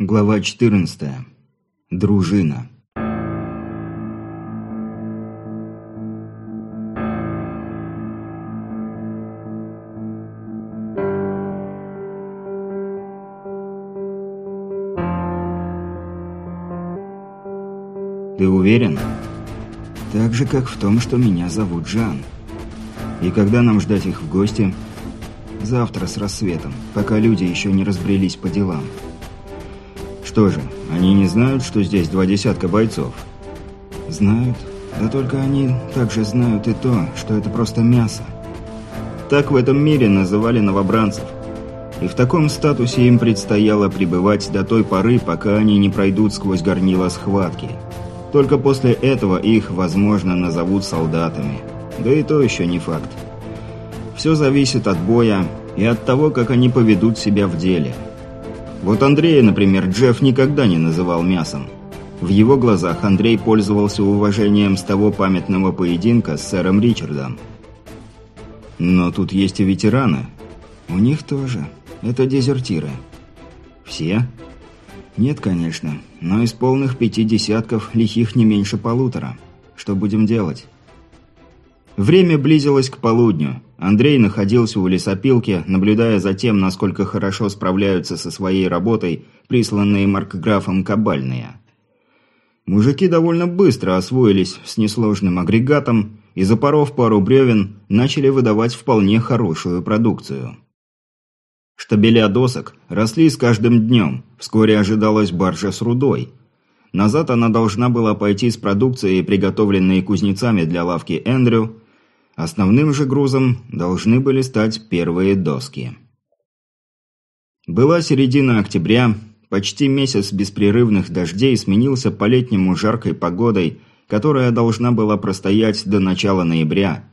Глава 14. Дружина. Ты уверен? Так же, как в том, что меня зовут Жан. И когда нам ждать их в гости? Завтра с рассветом, пока люди еще не разбрелись по делам. Что же, они не знают, что здесь два десятка бойцов? Знают. Да только они также знают и то, что это просто мясо. Так в этом мире называли новобранцев. И в таком статусе им предстояло пребывать до той поры, пока они не пройдут сквозь горнила схватки. Только после этого их, возможно, назовут солдатами. Да и то еще не факт. Все зависит от боя и от того, как они поведут себя в деле. Вот Андрея, например, Джефф никогда не называл мясом. В его глазах Андрей пользовался уважением с того памятного поединка с сэром Ричардом. Но тут есть и ветераны. У них тоже. Это дезертиры. Все? Нет, конечно. Но из полных пяти десятков лихих не меньше полутора. Что будем делать? Время близилось к полудню. Андрей находился у лесопилки, наблюдая за тем, насколько хорошо справляются со своей работой присланные маркграфом кабальные. Мужики довольно быстро освоились с несложным агрегатом и, запоров пару бревен, начали выдавать вполне хорошую продукцию. Штабеля досок росли с каждым днем, вскоре ожидалась баржа с рудой. Назад она должна была пойти с продукцией, приготовленной кузнецами для лавки Эндрю, Основным же грузом должны были стать первые доски. Была середина октября, почти месяц беспрерывных дождей сменился по-летнему жаркой погодой, которая должна была простоять до начала ноября.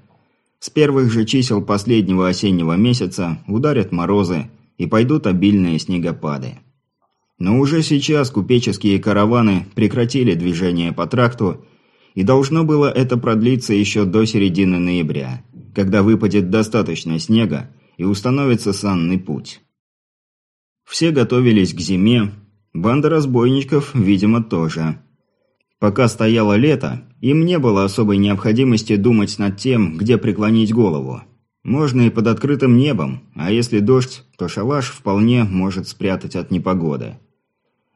С первых же чисел последнего осеннего месяца ударят морозы и пойдут обильные снегопады. Но уже сейчас купеческие караваны прекратили движение по тракту и должно было это продлиться еще до середины ноября, когда выпадет достаточно снега и установится санный путь. Все готовились к зиме, банда разбойничков, видимо, тоже. Пока стояло лето, им не было особой необходимости думать над тем, где преклонить голову. Можно и под открытым небом, а если дождь, то шалаш вполне может спрятать от непогоды.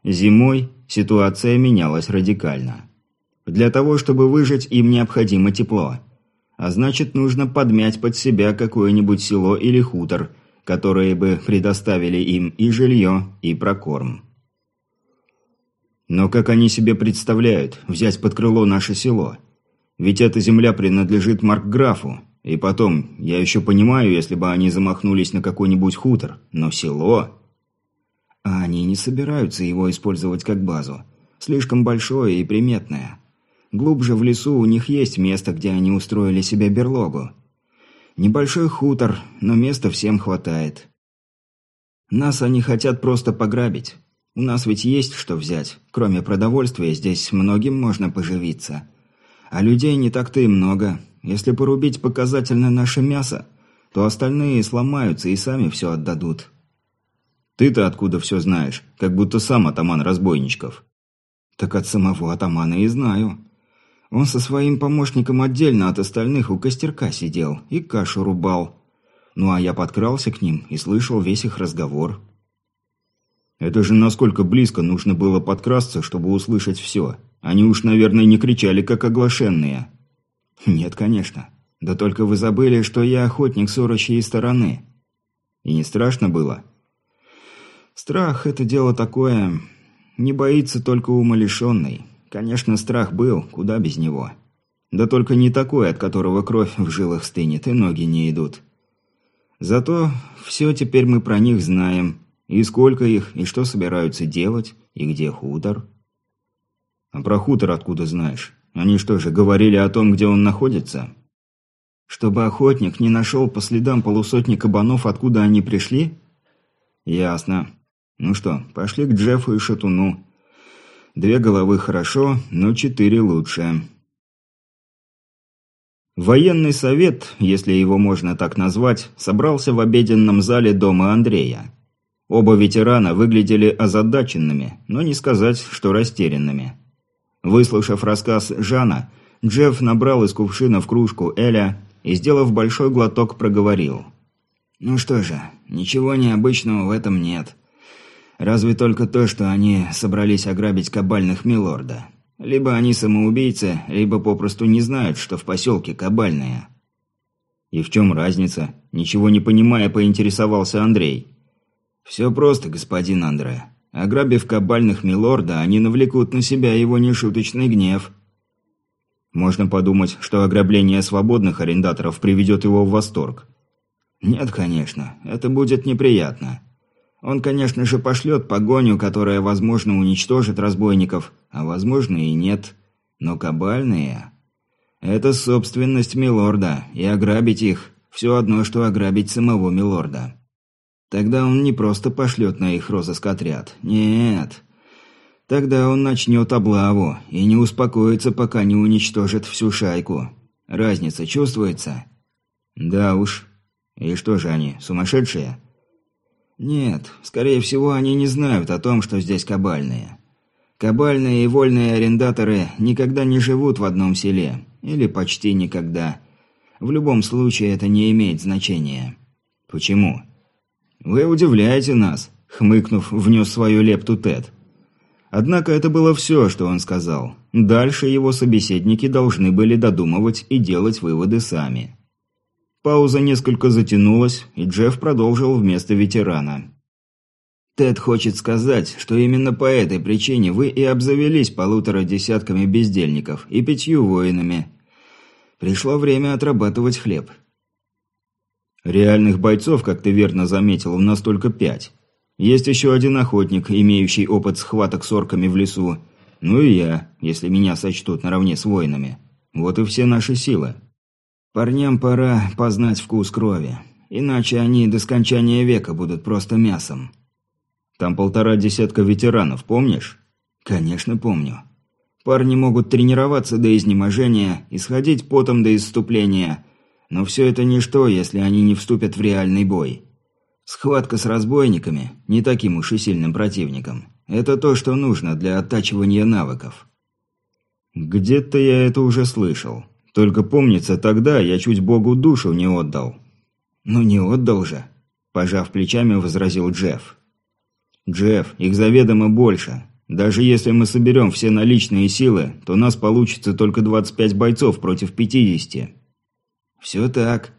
Зимой ситуация менялась радикально. Для того, чтобы выжить, им необходимо тепло. А значит, нужно подмять под себя какое-нибудь село или хутор, которые бы предоставили им и жилье, и прокорм. Но как они себе представляют взять под крыло наше село? Ведь эта земля принадлежит Маркграфу. И потом, я еще понимаю, если бы они замахнулись на какой-нибудь хутор, но село... А они не собираются его использовать как базу. Слишком большое и приметное. Глубже в лесу у них есть место, где они устроили себе берлогу. Небольшой хутор, но места всем хватает. Нас они хотят просто пограбить. У нас ведь есть что взять. Кроме продовольствия, здесь многим можно поживиться. А людей не так-то и много. Если порубить показательно наше мясо, то остальные сломаются и сами все отдадут. Ты-то откуда все знаешь? Как будто сам атаман разбойничков. Так от самого атамана и знаю. Он со своим помощником отдельно от остальных у костерка сидел и кашу рубал. Ну а я подкрался к ним и слышал весь их разговор. Это же насколько близко нужно было подкрасться, чтобы услышать все. Они уж, наверное, не кричали, как оглашенные. Нет, конечно. Да только вы забыли, что я охотник с орочьей стороны. И не страшно было? Страх – это дело такое... Не боится только умалишенный. Конечно, страх был, куда без него. Да только не такой, от которого кровь в жилах стынет и ноги не идут. Зато все теперь мы про них знаем. И сколько их, и что собираются делать, и где хутор. А про хутор откуда знаешь? Они что же, говорили о том, где он находится? Чтобы охотник не нашел по следам полусотни кабанов, откуда они пришли? Ясно. Ну что, пошли к Джеффу и Шатуну. Две головы хорошо, но четыре лучше. Военный совет, если его можно так назвать, собрался в обеденном зале дома Андрея. Оба ветерана выглядели озадаченными, но не сказать, что растерянными. Выслушав рассказ Жана, Джефф набрал из кувшина в кружку Эля и, сделав большой глоток, проговорил. «Ну что же, ничего необычного в этом нет. Разве только то, что они собрались ограбить кабальных милорда. Либо они самоубийцы, либо попросту не знают, что в поселке кабальные». «И в чем разница?» Ничего не понимая, поинтересовался Андрей. «Все просто, господин Андре. Ограбив кабальных милорда, они навлекут на себя его нешуточный гнев». Можно подумать, что ограбление свободных арендаторов приведет его в восторг. Нет, конечно, это будет неприятно. Он, конечно же, пошлет погоню, которая, возможно, уничтожит разбойников, а возможно и нет. Но кабальные... Это собственность милорда, и ограбить их – все одно, что ограбить самого милорда. Тогда он не просто пошлет на их розыск отряд. Нет. Тогда он начнет облаву и не успокоится, пока не уничтожит всю шайку. Разница чувствуется? Да уж. И что же они, сумасшедшие? Нет, скорее всего, они не знают о том, что здесь кабальные. Кабальные и вольные арендаторы никогда не живут в одном селе. Или почти никогда. В любом случае, это не имеет значения. Почему? «Вы удивляете нас», — хмыкнув, внес свою лепту Тед. Однако это было все, что он сказал. Дальше его собеседники должны были додумывать и делать выводы сами. Пауза несколько затянулась, и Джефф продолжил вместо ветерана. «Тед хочет сказать, что именно по этой причине вы и обзавелись полутора десятками бездельников и пятью воинами. Пришло время отрабатывать хлеб. Реальных бойцов, как ты верно заметил, у нас только пять. Есть еще один охотник, имеющий опыт схваток с орками в лесу. Ну и я, если меня сочтут наравне с воинами. Вот и все наши силы. Парням пора познать вкус крови. Иначе они до скончания века будут просто мясом. Там полтора десятка ветеранов, помнишь? Конечно, помню. Парни могут тренироваться до изнеможения, исходить потом до исступления, но все это ничто, если они не вступят в реальный бой. Схватка с разбойниками, не таким уж и сильным противником, это то, что нужно для оттачивания навыков. Где-то я это уже слышал. Только помнится, тогда я чуть богу душу не отдал. Ну не отдал же, пожав плечами, возразил Джефф. Джефф, их заведомо больше. Даже если мы соберем все наличные силы, то нас получится только 25 бойцов против 50. Все так.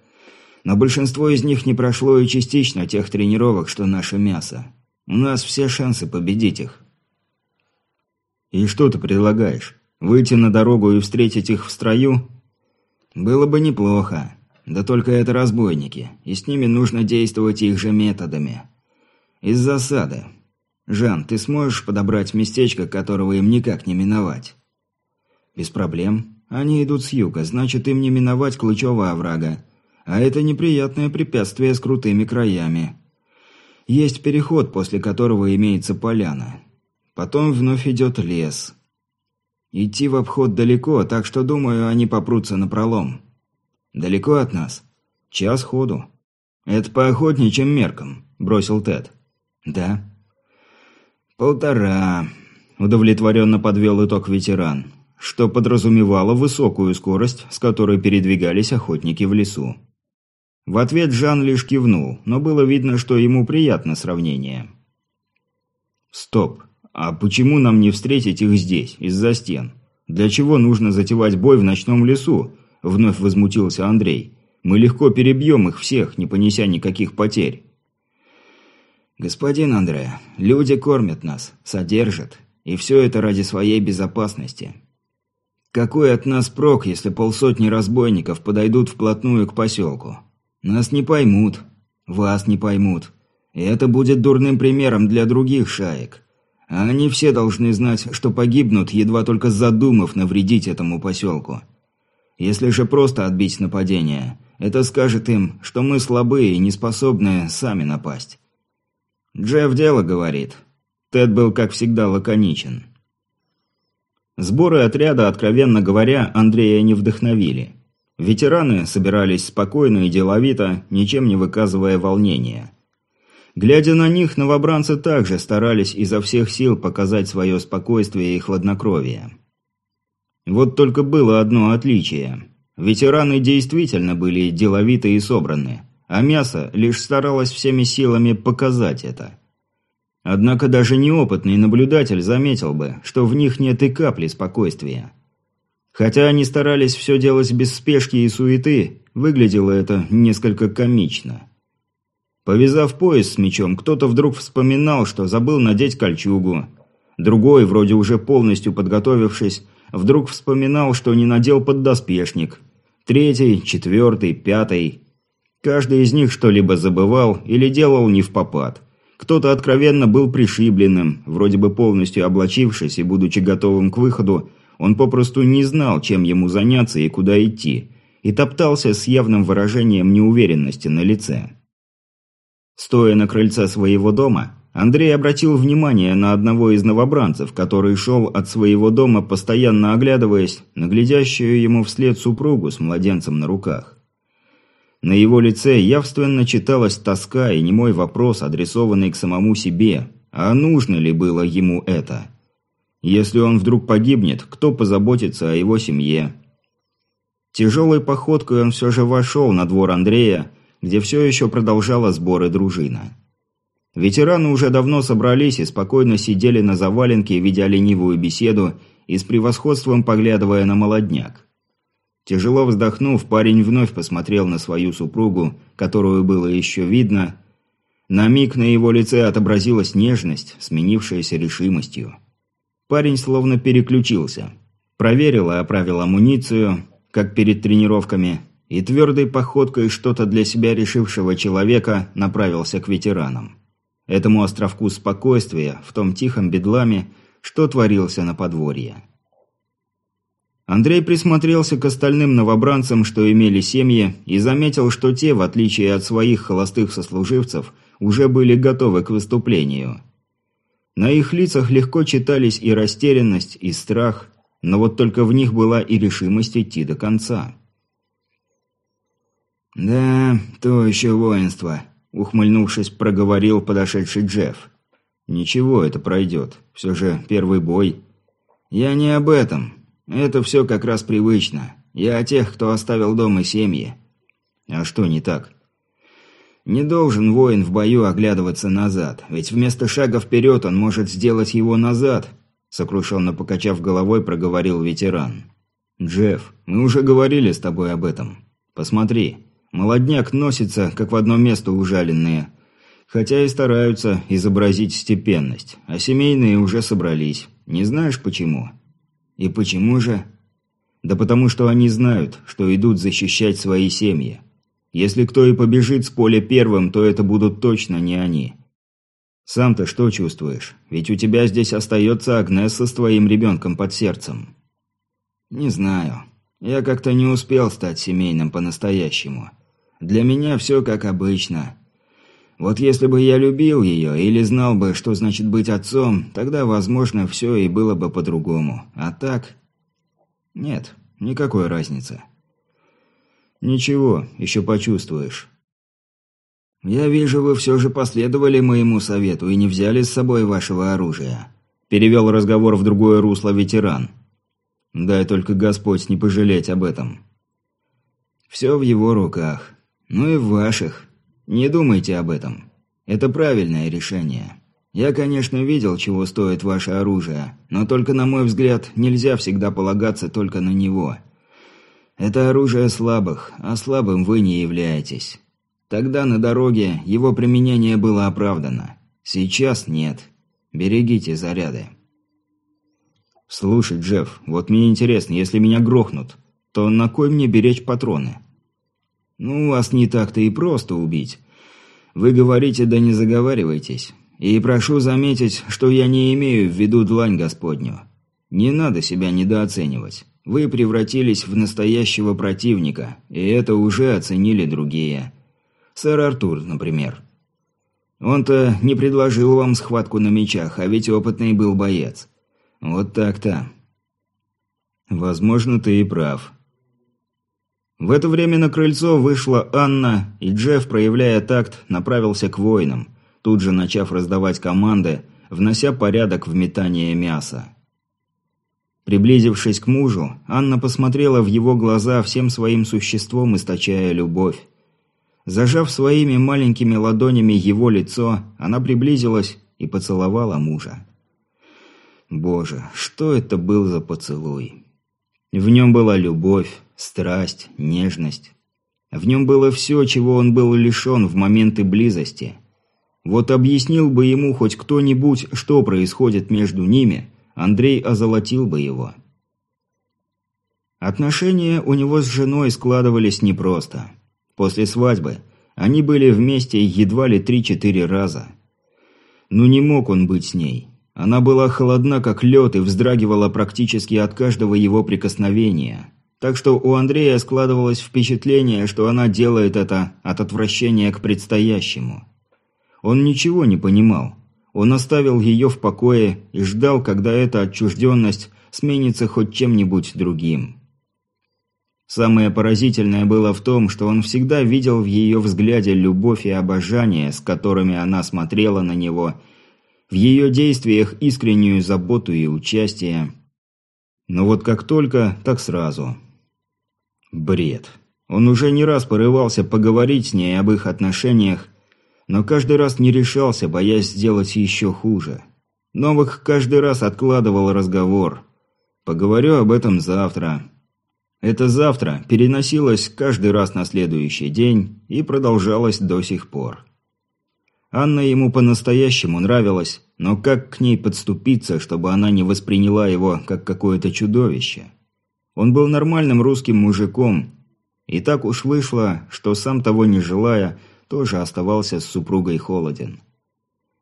Но большинство из них не прошло и частично тех тренировок, что наше мясо. У нас все шансы победить их. И что ты предлагаешь? Выйти на дорогу и встретить их в строю? Было бы неплохо. Да только это разбойники, и с ними нужно действовать их же методами. Из засады. Жан, ты сможешь подобрать местечко, которого им никак не миновать? Без проблем. Они идут с юга, значит, им не миновать Клычева оврага. А это неприятное препятствие с крутыми краями. Есть переход, после которого имеется поляна. Потом вновь идет лес. Идти в обход далеко, так что, думаю, они попрутся на пролом. Далеко от нас? Час ходу. Это по охотничьим меркам, бросил Тед. Да. Полтора. Удовлетворенно подвел итог ветеран что подразумевало высокую скорость, с которой передвигались охотники в лесу. В ответ Жан лишь кивнул, но было видно, что ему приятно сравнение. «Стоп. А почему нам не встретить их здесь, из-за стен? Для чего нужно затевать бой в ночном лесу?» – вновь возмутился Андрей. «Мы легко перебьем их всех, не понеся никаких потерь». «Господин Андре, люди кормят нас, содержат, и все это ради своей безопасности. Какой от нас прок, если полсотни разбойников подойдут вплотную к поселку? Нас не поймут, вас не поймут. И это будет дурным примером для других шаек. А они все должны знать, что погибнут, едва только задумав навредить этому поселку. Если же просто отбить нападение, это скажет им, что мы слабые и не способны сами напасть. Джефф дело говорит. Тед был, как всегда, лаконичен. Сборы отряда, откровенно говоря, Андрея не вдохновили. Ветераны собирались спокойно и деловито, ничем не выказывая волнения. Глядя на них, новобранцы также старались изо всех сил показать свое спокойствие и хладнокровие. Вот только было одно отличие. Ветераны действительно были деловиты и собраны, а мясо лишь старалось всеми силами показать это. Однако даже неопытный наблюдатель заметил бы, что в них нет и капли спокойствия. Хотя они старались все делать без спешки и суеты, выглядело это несколько комично. Повязав пояс с мечом, кто-то вдруг вспоминал, что забыл надеть кольчугу. Другой, вроде уже полностью подготовившись, вдруг вспоминал, что не надел поддоспешник. Третий, четвертый, пятый. Каждый из них что-либо забывал или делал не в попад. Кто-то откровенно был пришибленным, вроде бы полностью облачившись и будучи готовым к выходу, он попросту не знал, чем ему заняться и куда идти, и топтался с явным выражением неуверенности на лице. Стоя на крыльце своего дома, Андрей обратил внимание на одного из новобранцев, который шел от своего дома, постоянно оглядываясь на глядящую ему вслед супругу с младенцем на руках. На его лице явственно читалась тоска и немой вопрос, адресованный к самому себе, а нужно ли было ему это – если он вдруг погибнет, кто позаботится о его семье? Тяжелой походкой он все же вошел на двор Андрея, где все еще продолжала сборы дружина. Ветераны уже давно собрались и спокойно сидели на заваленке, ведя ленивую беседу и с превосходством поглядывая на молодняк. Тяжело вздохнув, парень вновь посмотрел на свою супругу, которую было еще видно. На миг на его лице отобразилась нежность, сменившаяся решимостью. Парень словно переключился. Проверил и оправил амуницию, как перед тренировками, и твердой походкой что-то для себя решившего человека направился к ветеранам. Этому островку спокойствия в том тихом бедламе, что творился на подворье. Андрей присмотрелся к остальным новобранцам, что имели семьи, и заметил, что те, в отличие от своих холостых сослуживцев, уже были готовы к выступлению – на их лицах легко читались и растерянность, и страх, но вот только в них была и решимость идти до конца. «Да, то еще воинство», – ухмыльнувшись, проговорил подошедший Джефф. «Ничего, это пройдет. Все же первый бой». «Я не об этом. Это все как раз привычно. Я о тех, кто оставил дом и семьи». «А что не так?» Не должен воин в бою оглядываться назад, ведь вместо шага вперед он может сделать его назад, сокрушенно покачав головой, проговорил ветеран. «Джефф, мы уже говорили с тобой об этом. Посмотри, молодняк носится, как в одно место ужаленные. Хотя и стараются изобразить степенность, а семейные уже собрались. Не знаешь почему?» «И почему же?» «Да потому что они знают, что идут защищать свои семьи. Если кто и побежит с поля первым, то это будут точно не они. Сам-то что чувствуешь? Ведь у тебя здесь остается Агнесса с твоим ребенком под сердцем. Не знаю. Я как-то не успел стать семейным по-настоящему. Для меня все как обычно. Вот если бы я любил ее или знал бы, что значит быть отцом, тогда, возможно, все и было бы по-другому. А так... Нет, никакой разницы. «Ничего, еще почувствуешь». «Я вижу, вы все же последовали моему совету и не взяли с собой вашего оружия», – перевел разговор в другое русло ветеран. «Дай только Господь не пожалеть об этом». «Все в его руках. Ну и в ваших. Не думайте об этом. Это правильное решение. Я, конечно, видел, чего стоит ваше оружие, но только, на мой взгляд, нельзя всегда полагаться только на него. Это оружие слабых, а слабым вы не являетесь. Тогда на дороге его применение было оправдано. Сейчас нет. Берегите заряды. Слушай, Джефф, вот мне интересно, если меня грохнут, то на кой мне беречь патроны? Ну, вас не так-то и просто убить. Вы говорите, да не заговаривайтесь. И прошу заметить, что я не имею в виду длань Господню. Не надо себя недооценивать. Вы превратились в настоящего противника, и это уже оценили другие. Сэр Артур, например. Он-то не предложил вам схватку на мечах, а ведь опытный был боец. Вот так-то. Возможно, ты и прав. В это время на крыльцо вышла Анна, и Джефф, проявляя такт, направился к воинам. тут же начав раздавать команды, внося порядок в метание мяса. Приблизившись к мужу, Анна посмотрела в его глаза всем своим существом, источая любовь. Зажав своими маленькими ладонями его лицо, она приблизилась и поцеловала мужа. Боже, что это был за поцелуй? В нем была любовь, страсть, нежность. В нем было все, чего он был лишен в моменты близости. Вот объяснил бы ему хоть кто-нибудь, что происходит между ними, Андрей озолотил бы его. Отношения у него с женой складывались непросто. После свадьбы они были вместе едва ли три-четыре раза. Ну не мог он быть с ней. Она была холодна, как лед, и вздрагивала практически от каждого его прикосновения. Так что у Андрея складывалось впечатление, что она делает это от отвращения к предстоящему. Он ничего не понимал. Он оставил ее в покое и ждал, когда эта отчужденность сменится хоть чем-нибудь другим. Самое поразительное было в том, что он всегда видел в ее взгляде любовь и обожание, с которыми она смотрела на него, в ее действиях искреннюю заботу и участие. Но вот как только, так сразу. Бред. Он уже не раз порывался поговорить с ней об их отношениях, но каждый раз не решался, боясь сделать еще хуже. Новых каждый раз откладывал разговор. Поговорю об этом завтра. Это завтра переносилось каждый раз на следующий день и продолжалось до сих пор. Анна ему по-настоящему нравилась, но как к ней подступиться, чтобы она не восприняла его как какое-то чудовище? Он был нормальным русским мужиком, и так уж вышло, что сам того не желая, тоже оставался с супругой холоден.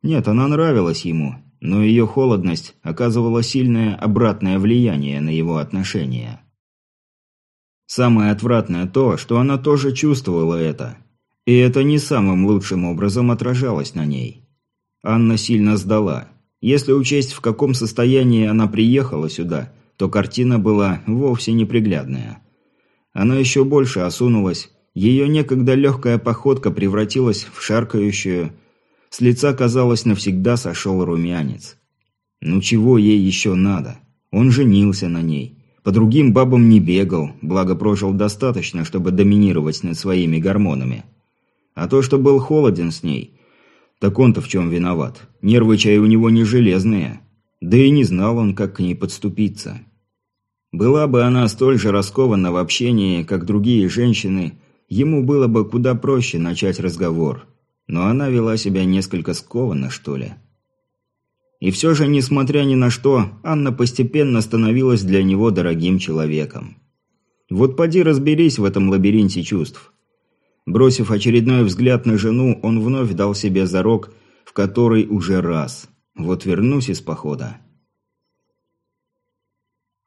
Нет, она нравилась ему, но ее холодность оказывала сильное обратное влияние на его отношения. Самое отвратное то, что она тоже чувствовала это. И это не самым лучшим образом отражалось на ней. Анна сильно сдала. Если учесть, в каком состоянии она приехала сюда, то картина была вовсе неприглядная. Она еще больше осунулась, ее некогда легкая походка превратилась в шаркающую. С лица, казалось, навсегда сошел румянец. Ну чего ей еще надо? Он женился на ней. По другим бабам не бегал, благо прожил достаточно, чтобы доминировать над своими гормонами. А то, что был холоден с ней, так он-то в чем виноват? Нервы чай у него не железные. Да и не знал он, как к ней подступиться. Была бы она столь же раскована в общении, как другие женщины, ему было бы куда проще начать разговор. Но она вела себя несколько скованно, что ли. И все же, несмотря ни на что, Анна постепенно становилась для него дорогим человеком. Вот поди разберись в этом лабиринте чувств. Бросив очередной взгляд на жену, он вновь дал себе зарок, в который уже раз. Вот вернусь из похода.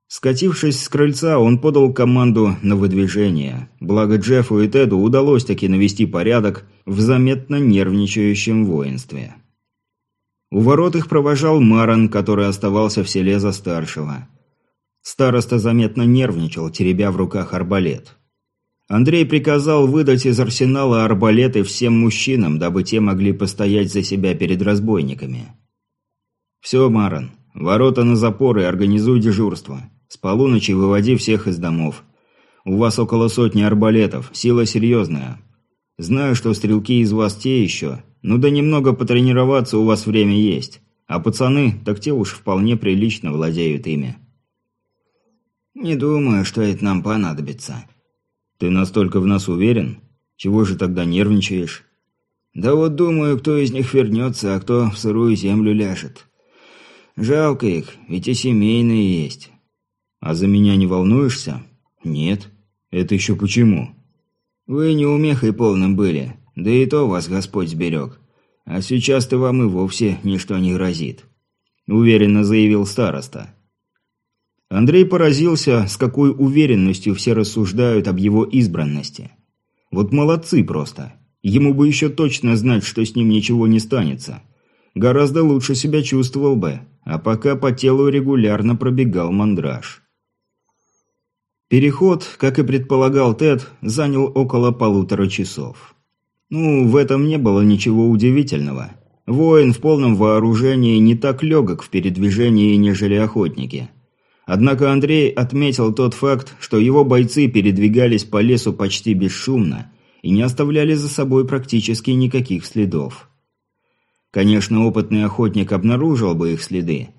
Скатившись с крыльца, он подал команду на выдвижение. Благо Джеффу и Теду удалось таки навести порядок в заметно нервничающем воинстве. У ворот их провожал Маран, который оставался в селе за старшего. Староста заметно нервничал, теребя в руках арбалет. Андрей приказал выдать из арсенала арбалеты всем мужчинам, дабы те могли постоять за себя перед разбойниками. «Все, Маран, ворота на запоры, организуй дежурство. С полуночи выводи всех из домов. У вас около сотни арбалетов, сила серьезная. Знаю, что стрелки из вас те еще, ну да немного потренироваться у вас время есть. А пацаны, так те уж вполне прилично владеют ими». «Не думаю, что это нам понадобится», «Ты настолько в нас уверен? Чего же тогда нервничаешь?» «Да вот думаю, кто из них вернется, а кто в сырую землю ляжет. Жалко их, ведь и семейные есть». «А за меня не волнуешься?» «Нет». «Это еще почему?» «Вы не умехой полным были, да и то вас Господь сберег. А сейчас-то вам и вовсе ничто не грозит», – уверенно заявил староста. Андрей поразился, с какой уверенностью все рассуждают об его избранности. Вот молодцы просто. Ему бы еще точно знать, что с ним ничего не станется. Гораздо лучше себя чувствовал бы, а пока по телу регулярно пробегал мандраж. Переход, как и предполагал Тед, занял около полутора часов. Ну, в этом не было ничего удивительного. Воин в полном вооружении не так легок в передвижении, нежели охотники. Однако Андрей отметил тот факт, что его бойцы передвигались по лесу почти бесшумно и не оставляли за собой практически никаких следов. Конечно, опытный охотник обнаружил бы их следы,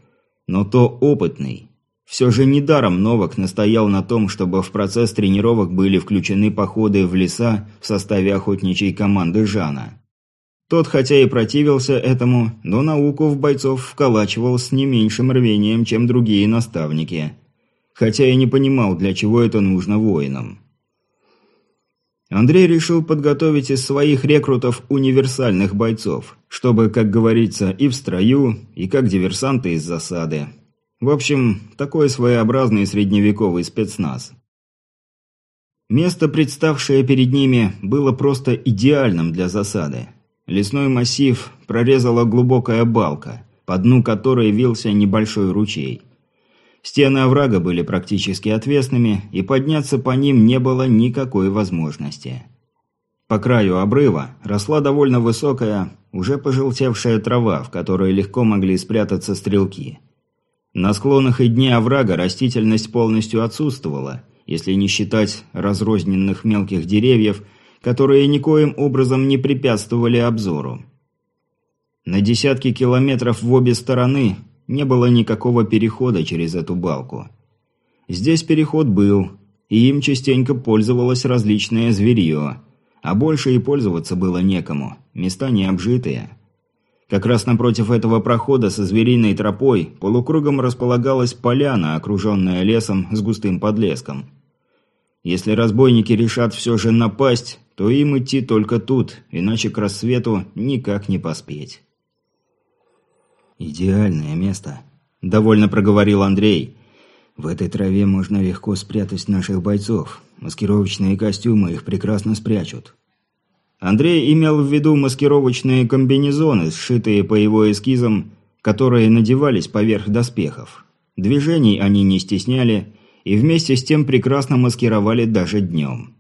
но то опытный. Все же недаром Новак настоял на том, чтобы в процесс тренировок были включены походы в леса в составе охотничьей команды Жана. Тот хотя и противился этому, но науку в бойцов вколачивал с не меньшим рвением, чем другие наставники. Хотя и не понимал, для чего это нужно воинам. Андрей решил подготовить из своих рекрутов универсальных бойцов, чтобы, как говорится, и в строю, и как диверсанты из засады. В общем, такой своеобразный средневековый спецназ. Место, представшее перед ними, было просто идеальным для засады. Лесной массив прорезала глубокая балка, по дну которой вился небольшой ручей. Стены оврага были практически отвесными, и подняться по ним не было никакой возможности. По краю обрыва росла довольно высокая, уже пожелтевшая трава, в которой легко могли спрятаться стрелки. На склонах и дне оврага растительность полностью отсутствовала, если не считать разрозненных мелких деревьев – которые никоим образом не препятствовали обзору. На десятки километров в обе стороны не было никакого перехода через эту балку. Здесь переход был, и им частенько пользовалось различное зверье, а больше и пользоваться было некому, места не обжитые. Как раз напротив этого прохода со звериной тропой полукругом располагалась поляна, окруженная лесом с густым подлеском. Если разбойники решат все же напасть, то им идти только тут, иначе к рассвету никак не поспеть. «Идеальное место», – довольно проговорил Андрей. «В этой траве можно легко спрятать наших бойцов. Маскировочные костюмы их прекрасно спрячут». Андрей имел в виду маскировочные комбинезоны, сшитые по его эскизам, которые надевались поверх доспехов. Движений они не стесняли и вместе с тем прекрасно маскировали даже днем.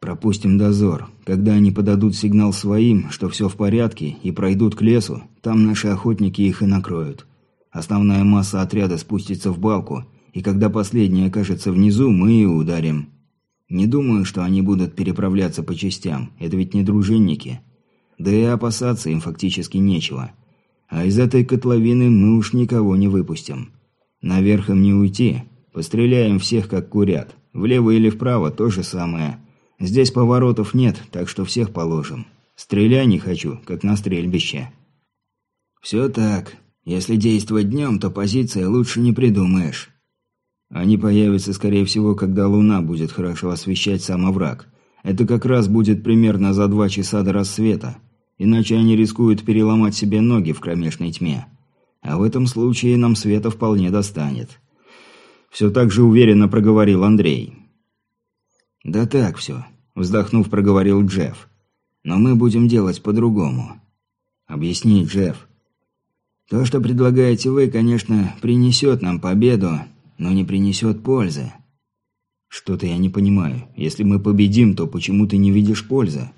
Пропустим дозор. Когда они подадут сигнал своим, что все в порядке, и пройдут к лесу, там наши охотники их и накроют. Основная масса отряда спустится в балку, и когда последний окажется внизу, мы и ударим. Не думаю, что они будут переправляться по частям, это ведь не дружинники. Да и опасаться им фактически нечего. А из этой котловины мы уж никого не выпустим. Наверх им не уйти. Постреляем всех, как курят. Влево или вправо то же самое. Здесь поворотов нет, так что всех положим. Стреляй не хочу, как на стрельбище. Все так. Если действовать днем, то позиция лучше не придумаешь. Они появятся, скорее всего, когда луна будет хорошо освещать сам овраг. Это как раз будет примерно за два часа до рассвета. Иначе они рискуют переломать себе ноги в кромешной тьме. А в этом случае нам света вполне достанет. Все так же уверенно проговорил Андрей. «Да так все», – вздохнув, проговорил Джефф. «Но мы будем делать по-другому». «Объясни, Джефф». «То, что предлагаете вы, конечно, принесет нам победу, но не принесет пользы». «Что-то я не понимаю. Если мы победим, то почему ты не видишь пользы?»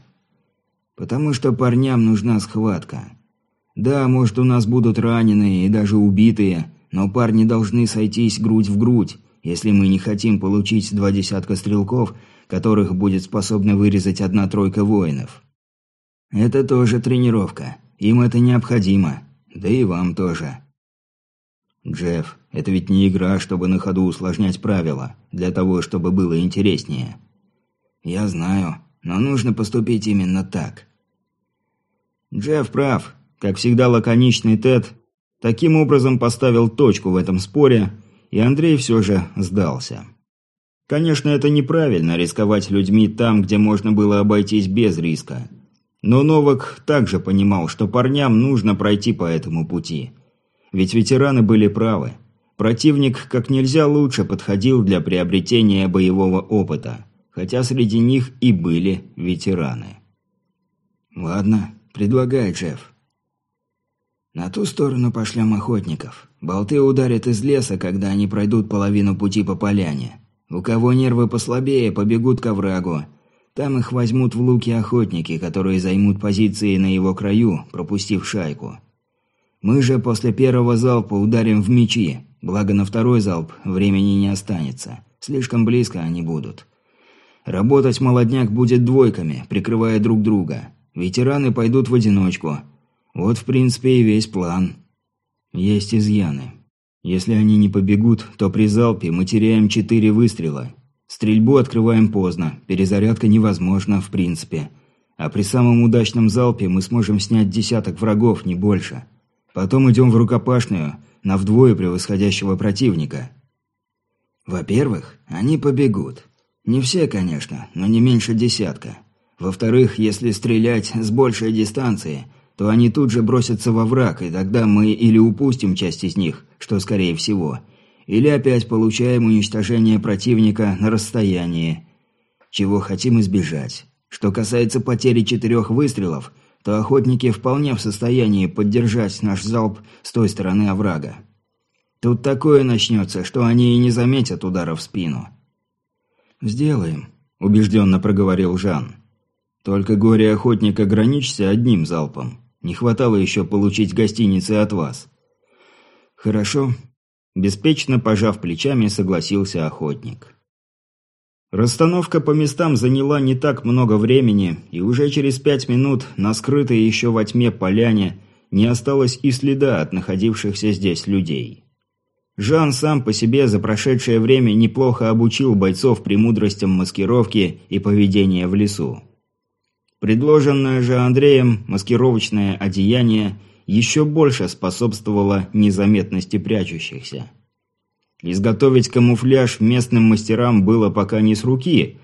«Потому что парням нужна схватка. Да, может, у нас будут раненые и даже убитые, но парни должны сойтись грудь в грудь, если мы не хотим получить два десятка стрелков, которых будет способна вырезать одна тройка воинов. Это тоже тренировка. Им это необходимо. Да и вам тоже. Джефф, это ведь не игра, чтобы на ходу усложнять правила, для того, чтобы было интереснее. Я знаю, но нужно поступить именно так. Джефф прав. Как всегда лаконичный Тед таким образом поставил точку в этом споре, и Андрей все же сдался. Конечно, это неправильно рисковать людьми там, где можно было обойтись без риска. Но Новак также понимал, что парням нужно пройти по этому пути. Ведь ветераны были правы. Противник как нельзя лучше подходил для приобретения боевого опыта, хотя среди них и были ветераны. «Ладно, предлагай, Джефф». «На ту сторону пошлем охотников. Болты ударят из леса, когда они пройдут половину пути по поляне. У кого нервы послабее, побегут к оврагу. Там их возьмут в луки охотники, которые займут позиции на его краю, пропустив шайку. Мы же после первого залпа ударим в мечи, благо на второй залп времени не останется. Слишком близко они будут. Работать молодняк будет двойками, прикрывая друг друга. Ветераны пойдут в одиночку. Вот, в принципе, и весь план. Есть изъяны. Если они не побегут, то при залпе мы теряем четыре выстрела. Стрельбу открываем поздно, перезарядка невозможна в принципе. А при самом удачном залпе мы сможем снять десяток врагов, не больше. Потом идем в рукопашную, на вдвое превосходящего противника. Во-первых, они побегут. Не все, конечно, но не меньше десятка. Во-вторых, если стрелять с большей дистанции, то они тут же бросятся во враг, и тогда мы или упустим часть из них, что скорее всего, или опять получаем уничтожение противника на расстоянии, чего хотим избежать. Что касается потери четырех выстрелов, то охотники вполне в состоянии поддержать наш залп с той стороны оврага. Тут такое начнется, что они и не заметят удара в спину. «Сделаем», – убежденно проговорил Жан. «Только горе охотник ограничься одним залпом. Не хватало еще получить гостиницы от вас». «Хорошо», – беспечно пожав плечами, согласился охотник. Расстановка по местам заняла не так много времени, и уже через пять минут на скрытой еще во тьме поляне не осталось и следа от находившихся здесь людей. Жан сам по себе за прошедшее время неплохо обучил бойцов премудростям маскировки и поведения в лесу. Предложенное же Андреем маскировочное одеяние еще больше способствовало незаметности прячущихся. Изготовить камуфляж местным мастерам было пока не с руки,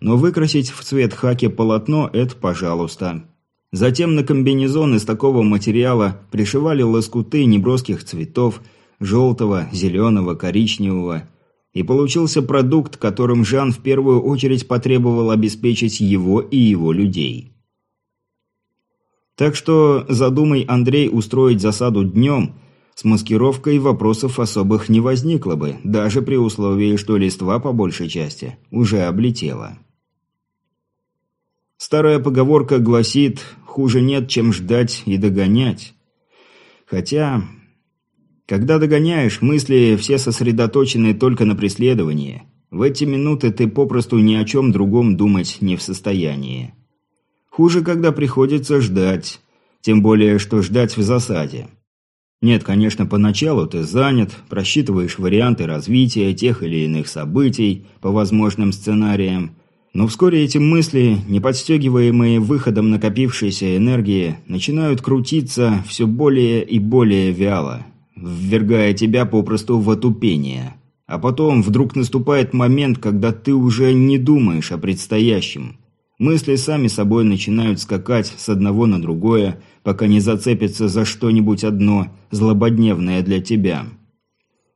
но выкрасить в цвет хаки полотно – это пожалуйста. Затем на комбинезон из такого материала пришивали лоскуты неброских цветов – желтого, зеленого, коричневого. И получился продукт, которым Жан в первую очередь потребовал обеспечить его и его людей. Так что задумай Андрей устроить засаду днем, с маскировкой вопросов особых не возникло бы, даже при условии, что листва по большей части уже облетела. Старая поговорка гласит «хуже нет, чем ждать и догонять». Хотя когда догоняешь, мысли все сосредоточены только на преследовании. В эти минуты ты попросту ни о чем другом думать не в состоянии. Хуже, когда приходится ждать. Тем более, что ждать в засаде. Нет, конечно, поначалу ты занят, просчитываешь варианты развития тех или иных событий по возможным сценариям, но вскоре эти мысли, не подстегиваемые выходом накопившейся энергии, начинают крутиться все более и более вяло, ввергая тебя попросту в отупение. А потом вдруг наступает момент, когда ты уже не думаешь о предстоящем. Мысли сами собой начинают скакать с одного на другое, пока не зацепятся за что-нибудь одно, злободневное для тебя.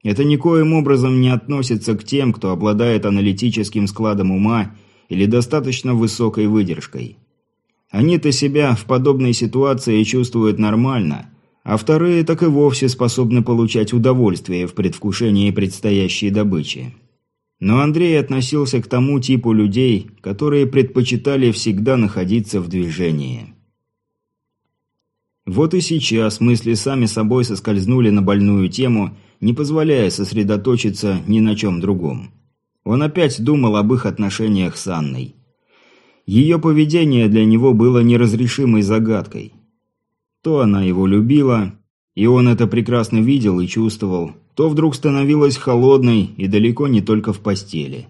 Это никоим образом не относится к тем, кто обладает аналитическим складом ума или достаточно высокой выдержкой. Они-то себя в подобной ситуации чувствуют нормально – а вторые так и вовсе способны получать удовольствие в предвкушении предстоящей добычи. Но Андрей относился к тому типу людей, которые предпочитали всегда находиться в движении. Вот и сейчас мысли сами собой соскользнули на больную тему, не позволяя сосредоточиться ни на чем другом. Он опять думал об их отношениях с Анной. Ее поведение для него было неразрешимой загадкой – то она его любила, и он это прекрасно видел и чувствовал, то вдруг становилась холодной и далеко не только в постели.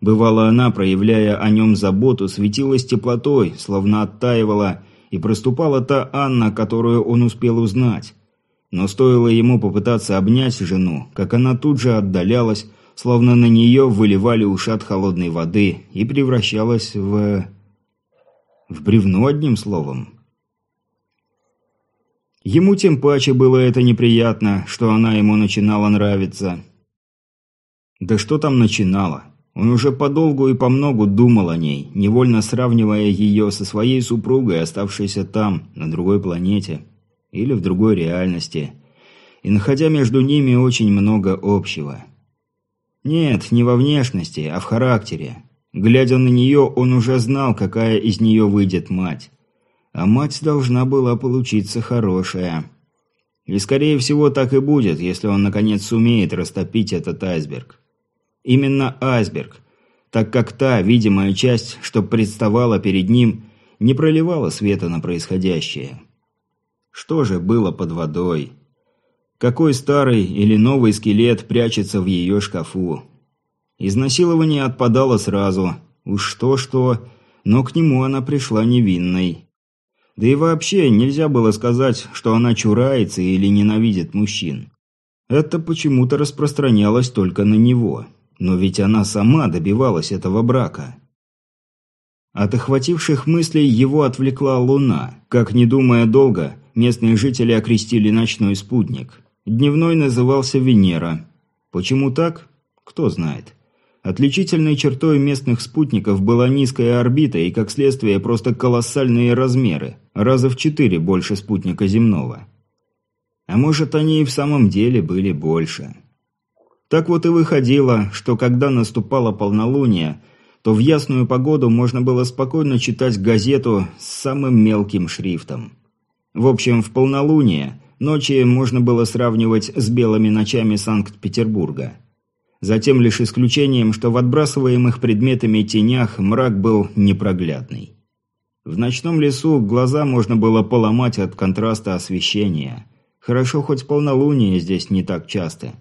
Бывало, она, проявляя о нем заботу, светилась теплотой, словно оттаивала, и проступала та Анна, которую он успел узнать. Но стоило ему попытаться обнять жену, как она тут же отдалялась, словно на нее выливали ушат холодной воды и превращалась в... в бревно одним словом. Ему тем паче было это неприятно, что она ему начинала нравиться. Да что там начинала? Он уже подолгу и помногу думал о ней, невольно сравнивая ее со своей супругой, оставшейся там, на другой планете. Или в другой реальности. И находя между ними очень много общего. Нет, не во внешности, а в характере. Глядя на нее, он уже знал, какая из нее выйдет мать. А мать должна была получиться хорошая. И скорее всего так и будет, если он наконец сумеет растопить этот айсберг. Именно айсберг, так как та видимая часть, что представала перед ним, не проливала света на происходящее. Что же было под водой? Какой старый или новый скелет прячется в ее шкафу? Изнасилование отпадало сразу. Уж что-что, но к нему она пришла невинной. Да и вообще нельзя было сказать, что она чурается или ненавидит мужчин. Это почему-то распространялось только на него. Но ведь она сама добивалась этого брака. От охвативших мыслей его отвлекла луна. Как не думая долго, местные жители окрестили ночной спутник. Дневной назывался Венера. Почему так? Кто знает. Отличительной чертой местных спутников была низкая орбита и, как следствие, просто колоссальные размеры, раза в четыре больше спутника земного. А может, они и в самом деле были больше. Так вот и выходило, что когда наступало полнолуние, то в ясную погоду можно было спокойно читать газету с самым мелким шрифтом. В общем, в полнолуние ночи можно было сравнивать с белыми ночами Санкт-Петербурга – Затем лишь исключением, что в отбрасываемых предметами тенях мрак был непроглядный. В ночном лесу глаза можно было поломать от контраста освещения. Хорошо, хоть полнолуние здесь не так часто.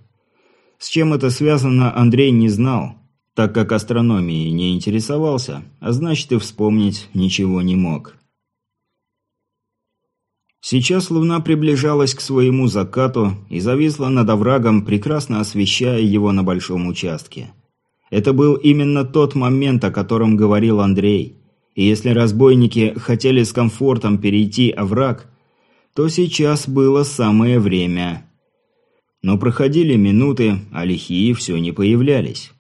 С чем это связано, Андрей не знал, так как астрономией не интересовался, а значит и вспомнить ничего не мог. Сейчас луна приближалась к своему закату и зависла над оврагом, прекрасно освещая его на большом участке. Это был именно тот момент, о котором говорил Андрей. И если разбойники хотели с комфортом перейти овраг, то сейчас было самое время. Но проходили минуты, а лихие все не появлялись.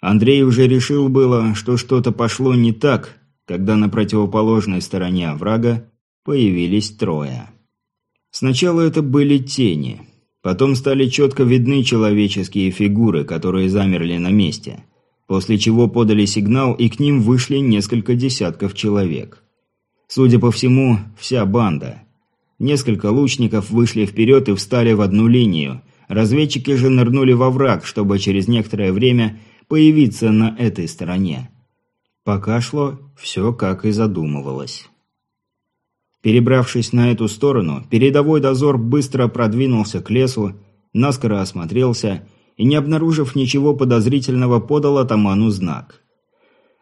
Андрей уже решил было, что что-то пошло не так, когда на противоположной стороне оврага появились трое. Сначала это были тени. Потом стали четко видны человеческие фигуры, которые замерли на месте. После чего подали сигнал, и к ним вышли несколько десятков человек. Судя по всему, вся банда. Несколько лучников вышли вперед и встали в одну линию. Разведчики же нырнули во враг, чтобы через некоторое время появиться на этой стороне. Пока шло все как и задумывалось. Перебравшись на эту сторону, передовой дозор быстро продвинулся к лесу, наскоро осмотрелся и, не обнаружив ничего подозрительного, подал атаману знак.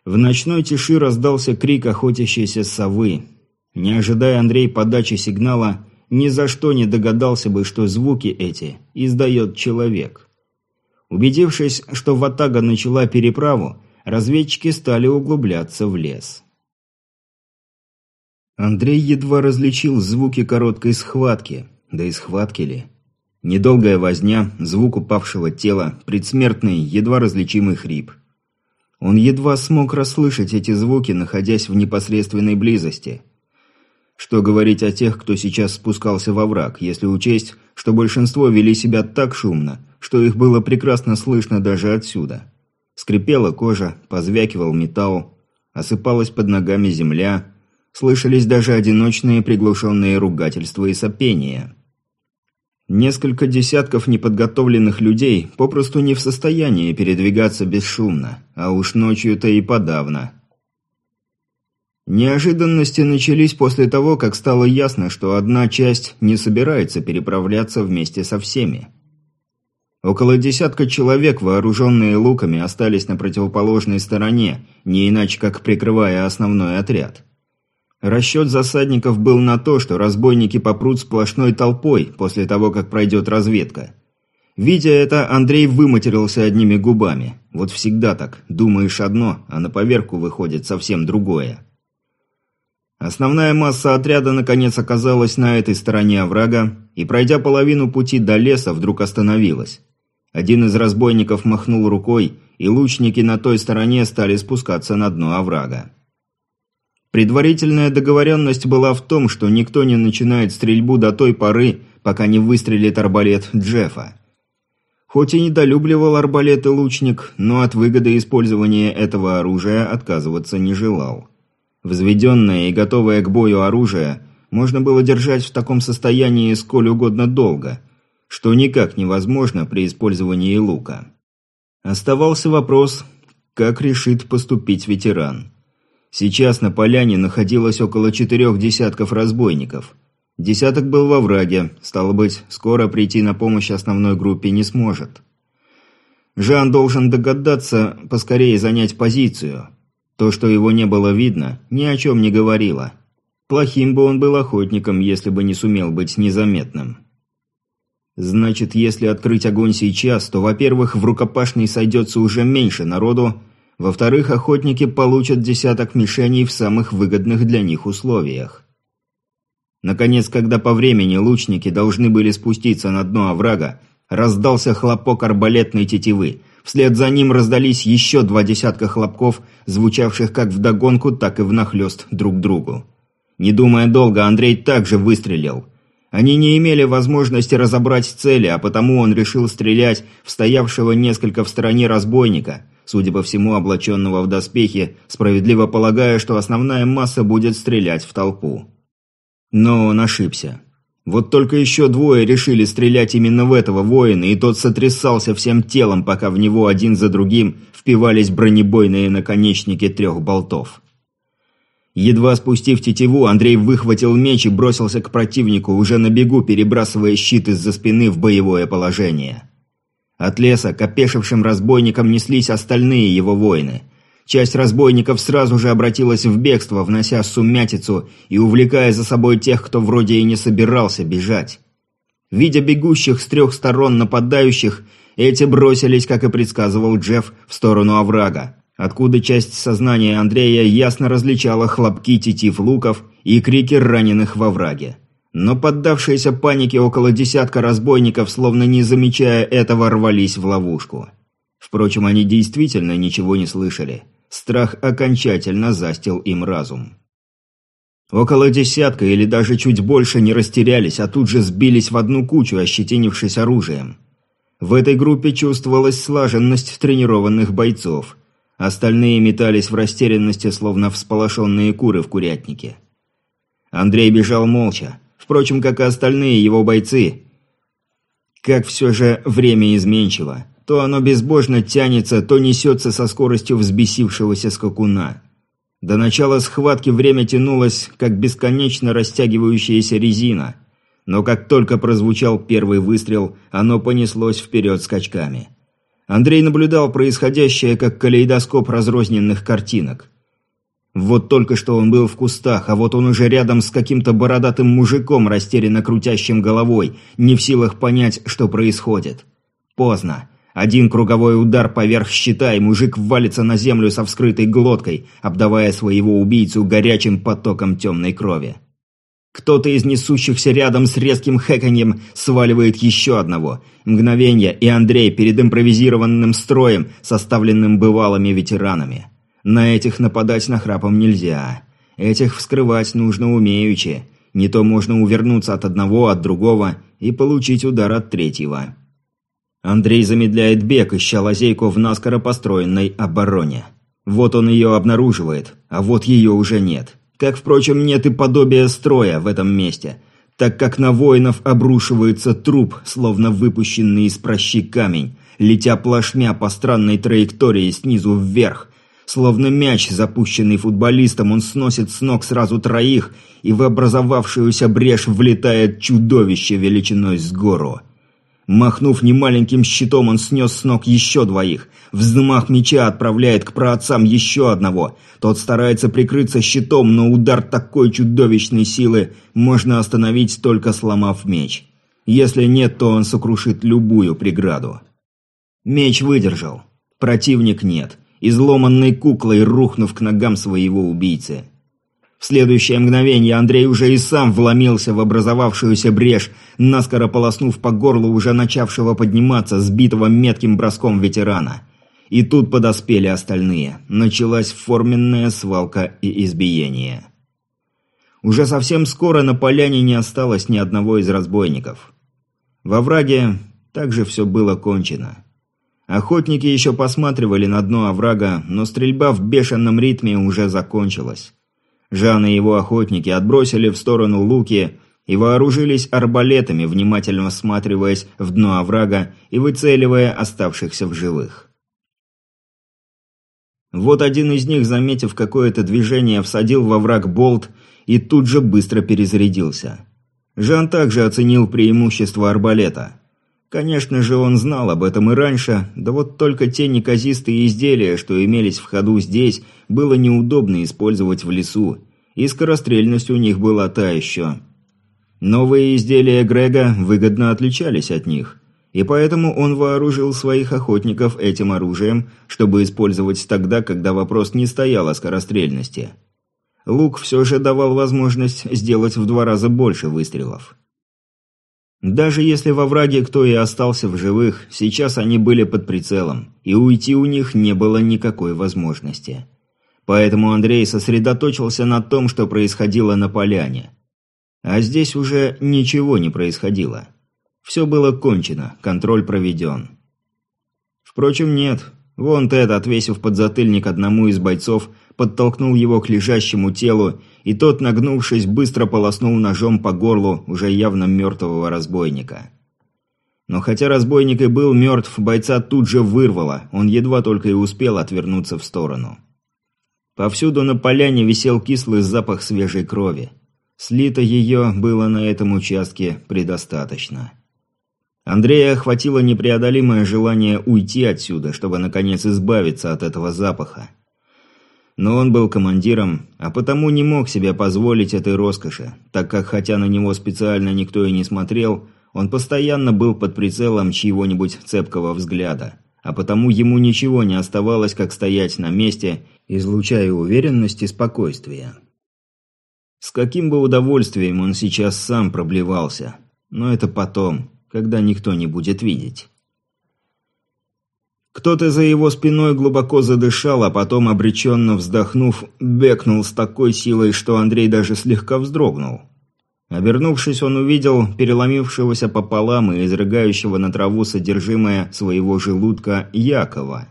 В ночной тиши раздался крик охотящейся совы. Не ожидая Андрей подачи сигнала, ни за что не догадался бы, что звуки эти издает человек. Убедившись, что Ватага начала переправу, разведчики стали углубляться в лес. Андрей едва различил звуки короткой схватки. Да и схватки ли? Недолгая возня, звук упавшего тела, предсмертный, едва различимый хрип. Он едва смог расслышать эти звуки, находясь в непосредственной близости. Что говорить о тех, кто сейчас спускался во враг, если учесть, что большинство вели себя так шумно, что их было прекрасно слышно даже отсюда. Скрипела кожа, позвякивал металл, осыпалась под ногами земля – Слышались даже одиночные приглушенные ругательства и сопения. Несколько десятков неподготовленных людей попросту не в состоянии передвигаться бесшумно, а уж ночью-то и подавно. Неожиданности начались после того, как стало ясно, что одна часть не собирается переправляться вместе со всеми. Около десятка человек, вооруженные луками, остались на противоположной стороне, не иначе как прикрывая основной отряд. Расчет засадников был на то, что разбойники попрут сплошной толпой после того, как пройдет разведка. Видя это, Андрей выматерился одними губами. Вот всегда так. Думаешь одно, а на поверку выходит совсем другое. Основная масса отряда наконец оказалась на этой стороне оврага и, пройдя половину пути до леса, вдруг остановилась. Один из разбойников махнул рукой, и лучники на той стороне стали спускаться на дно оврага. Предварительная договоренность была в том, что никто не начинает стрельбу до той поры, пока не выстрелит арбалет Джеффа. Хоть и недолюбливал арбалет и лучник, но от выгоды использования этого оружия отказываться не желал. Взведенное и готовое к бою оружие можно было держать в таком состоянии сколь угодно долго, что никак невозможно при использовании лука. Оставался вопрос, как решит поступить ветеран. Сейчас на поляне находилось около четырех десятков разбойников – Десяток был во враге, стало быть, скоро прийти на помощь основной группе не сможет. Жан должен догадаться поскорее занять позицию. То, что его не было видно, ни о чем не говорило. Плохим бы он был охотником, если бы не сумел быть незаметным. Значит, если открыть огонь сейчас, то, во-первых, в рукопашной сойдется уже меньше народу, во-вторых, охотники получат десяток мишеней в самых выгодных для них условиях. Наконец, когда по времени лучники должны были спуститься на дно оврага, раздался хлопок арбалетной тетивы. Вслед за ним раздались еще два десятка хлопков, звучавших как вдогонку, так и внахлёст друг другу. Не думая долго, Андрей также выстрелил. Они не имели возможности разобрать цели, а потому он решил стрелять в стоявшего несколько в стороне разбойника, судя по всему облаченного в доспехи, справедливо полагая, что основная масса будет стрелять в толпу. Но он ошибся. Вот только еще двое решили стрелять именно в этого воина, и тот сотрясался всем телом, пока в него один за другим впивались бронебойные наконечники трех болтов. Едва спустив тетиву, Андрей выхватил меч и бросился к противнику, уже на бегу перебрасывая щит из-за спины в боевое положение. От леса к опешившим разбойникам неслись остальные его воины. Часть разбойников сразу же обратилась в бегство, внося сумятицу и увлекая за собой тех, кто вроде и не собирался бежать. Видя бегущих с трех сторон нападающих, эти бросились, как и предсказывал Джефф, в сторону оврага, откуда часть сознания Андрея ясно различала хлопки тетив луков и крики раненых во враге. Но поддавшиеся панике около десятка разбойников, словно не замечая этого, рвались в ловушку. Впрочем, они действительно ничего не слышали. Страх окончательно застил им разум. Около десятка или даже чуть больше не растерялись, а тут же сбились в одну кучу, ощетинившись оружием. В этой группе чувствовалась слаженность тренированных бойцов. Остальные метались в растерянности, словно всполошенные куры в курятнике. Андрей бежал молча, впрочем, как и остальные его бойцы. Как все же время изменчиво. То оно безбожно тянется, то несется со скоростью взбесившегося скакуна. До начала схватки время тянулось, как бесконечно растягивающаяся резина. Но как только прозвучал первый выстрел, оно понеслось вперед скачками. Андрей наблюдал происходящее, как калейдоскоп разрозненных картинок. Вот только что он был в кустах, а вот он уже рядом с каким-то бородатым мужиком, растерянно крутящим головой, не в силах понять, что происходит. Поздно. Один круговой удар поверх щита, и мужик валится на землю со вскрытой глоткой, обдавая своего убийцу горячим потоком темной крови. Кто-то из несущихся рядом с резким хэканьем сваливает еще одного. Мгновение, и Андрей перед импровизированным строем, составленным бывалыми ветеранами. На этих нападать нахрапом нельзя. Этих вскрывать нужно умеючи. Не то можно увернуться от одного, от другого и получить удар от третьего. Андрей замедляет бег, ища лазейку в наскоро построенной обороне. Вот он ее обнаруживает, а вот ее уже нет. Как, впрочем, нет и подобия строя в этом месте, так как на воинов обрушивается труп, словно выпущенный из прощи камень, летя плашмя по странной траектории снизу вверх. Словно мяч, запущенный футболистом, он сносит с ног сразу троих, и в образовавшуюся брешь влетает чудовище величиной с гору. Махнув немаленьким щитом, он снес с ног еще двоих. Взмах меча отправляет к праотцам еще одного. Тот старается прикрыться щитом, но удар такой чудовищной силы можно остановить, только сломав меч. Если нет, то он сокрушит любую преграду. Меч выдержал. Противник нет. Изломанной куклой рухнув к ногам своего убийцы. В следующее мгновение Андрей уже и сам вломился в образовавшуюся брешь, наскоро полоснув по горлу уже начавшего подниматься, сбитого метким броском ветерана. И тут подоспели остальные. Началась форменная свалка и избиение. Уже совсем скоро на поляне не осталось ни одного из разбойников. Во враге также все было кончено. Охотники еще посматривали на дно оврага, но стрельба в бешеном ритме уже закончилась. Жан и его охотники отбросили в сторону луки и вооружились арбалетами, внимательно всматриваясь в дно оврага и выцеливая оставшихся в живых. Вот один из них, заметив какое-то движение, всадил во враг болт и тут же быстро перезарядился. Жан также оценил преимущество арбалета. Конечно же, он знал об этом и раньше, да вот только те неказистые изделия, что имелись в ходу здесь, было неудобно использовать в лесу, и скорострельность у них была та еще. Новые изделия Грега выгодно отличались от них, и поэтому он вооружил своих охотников этим оружием, чтобы использовать тогда, когда вопрос не стоял о скорострельности. Лук все же давал возможность сделать в два раза больше выстрелов. Даже если во враге кто и остался в живых, сейчас они были под прицелом, и уйти у них не было никакой возможности. Поэтому Андрей сосредоточился на том, что происходило на поляне. А здесь уже ничего не происходило. Все было кончено, контроль проведен. Впрочем, нет. Вон Тед, отвесив подзатыльник одному из бойцов, подтолкнул его к лежащему телу, и тот, нагнувшись, быстро полоснул ножом по горлу уже явно мертвого разбойника. Но хотя разбойник и был мертв, бойца тут же вырвало, он едва только и успел отвернуться в сторону. Повсюду на поляне висел кислый запах свежей крови. Слито ее было на этом участке предостаточно. Андрея охватило непреодолимое желание уйти отсюда, чтобы наконец избавиться от этого запаха. Но он был командиром, а потому не мог себе позволить этой роскоши, так как хотя на него специально никто и не смотрел, он постоянно был под прицелом чьего-нибудь цепкого взгляда, а потому ему ничего не оставалось, как стоять на месте, излучая уверенность и спокойствие. С каким бы удовольствием он сейчас сам проблевался, но это потом, когда никто не будет видеть. Кто-то за его спиной глубоко задышал, а потом, обреченно вздохнув, бекнул с такой силой, что Андрей даже слегка вздрогнул. Обернувшись, он увидел переломившегося пополам и изрыгающего на траву содержимое своего желудка Якова.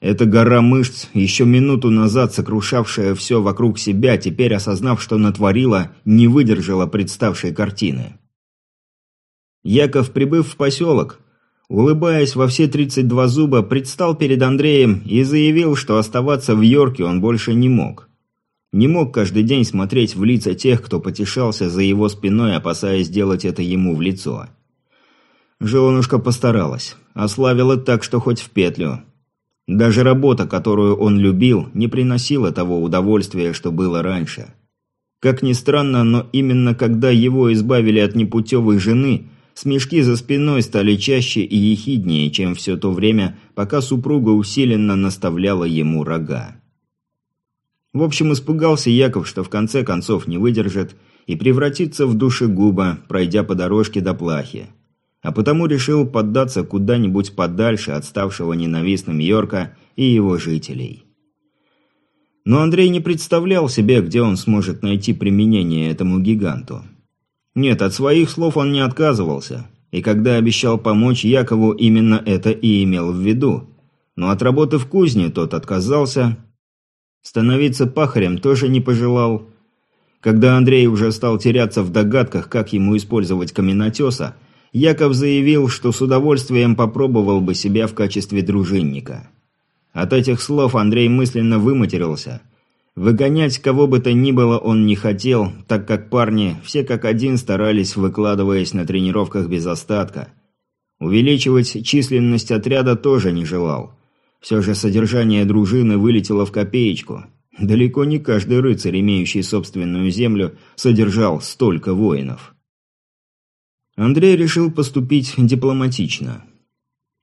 Эта гора мышц, еще минуту назад сокрушавшая все вокруг себя, теперь, осознав, что натворила, не выдержала представшей картины. Яков, прибыв в поселок, улыбаясь во все 32 зуба, предстал перед Андреем и заявил, что оставаться в Йорке он больше не мог. Не мог каждый день смотреть в лица тех, кто потешался за его спиной, опасаясь сделать это ему в лицо. Женушка постаралась. Ославила так, что хоть в петлю. Даже работа, которую он любил, не приносила того удовольствия, что было раньше. Как ни странно, но именно когда его избавили от непутевой жены – Смешки за спиной стали чаще и ехиднее, чем все то время, пока супруга усиленно наставляла ему рога. В общем, испугался Яков, что в конце концов не выдержит и превратится в душегуба, пройдя по дорожке до плахи. А потому решил поддаться куда-нибудь подальше от ставшего ненавистным Йорка и его жителей. Но Андрей не представлял себе, где он сможет найти применение этому гиганту. Нет, от своих слов он не отказывался. И когда обещал помочь Якову, именно это и имел в виду. Но от работы в кузне тот отказался. Становиться пахарем тоже не пожелал. Когда Андрей уже стал теряться в догадках, как ему использовать каменотеса, Яков заявил, что с удовольствием попробовал бы себя в качестве дружинника. От этих слов Андрей мысленно выматерился – Выгонять кого бы то ни было он не хотел, так как парни все как один старались, выкладываясь на тренировках без остатка. Увеличивать численность отряда тоже не желал. Все же содержание дружины вылетело в копеечку. Далеко не каждый рыцарь, имеющий собственную землю, содержал столько воинов. Андрей решил поступить дипломатично.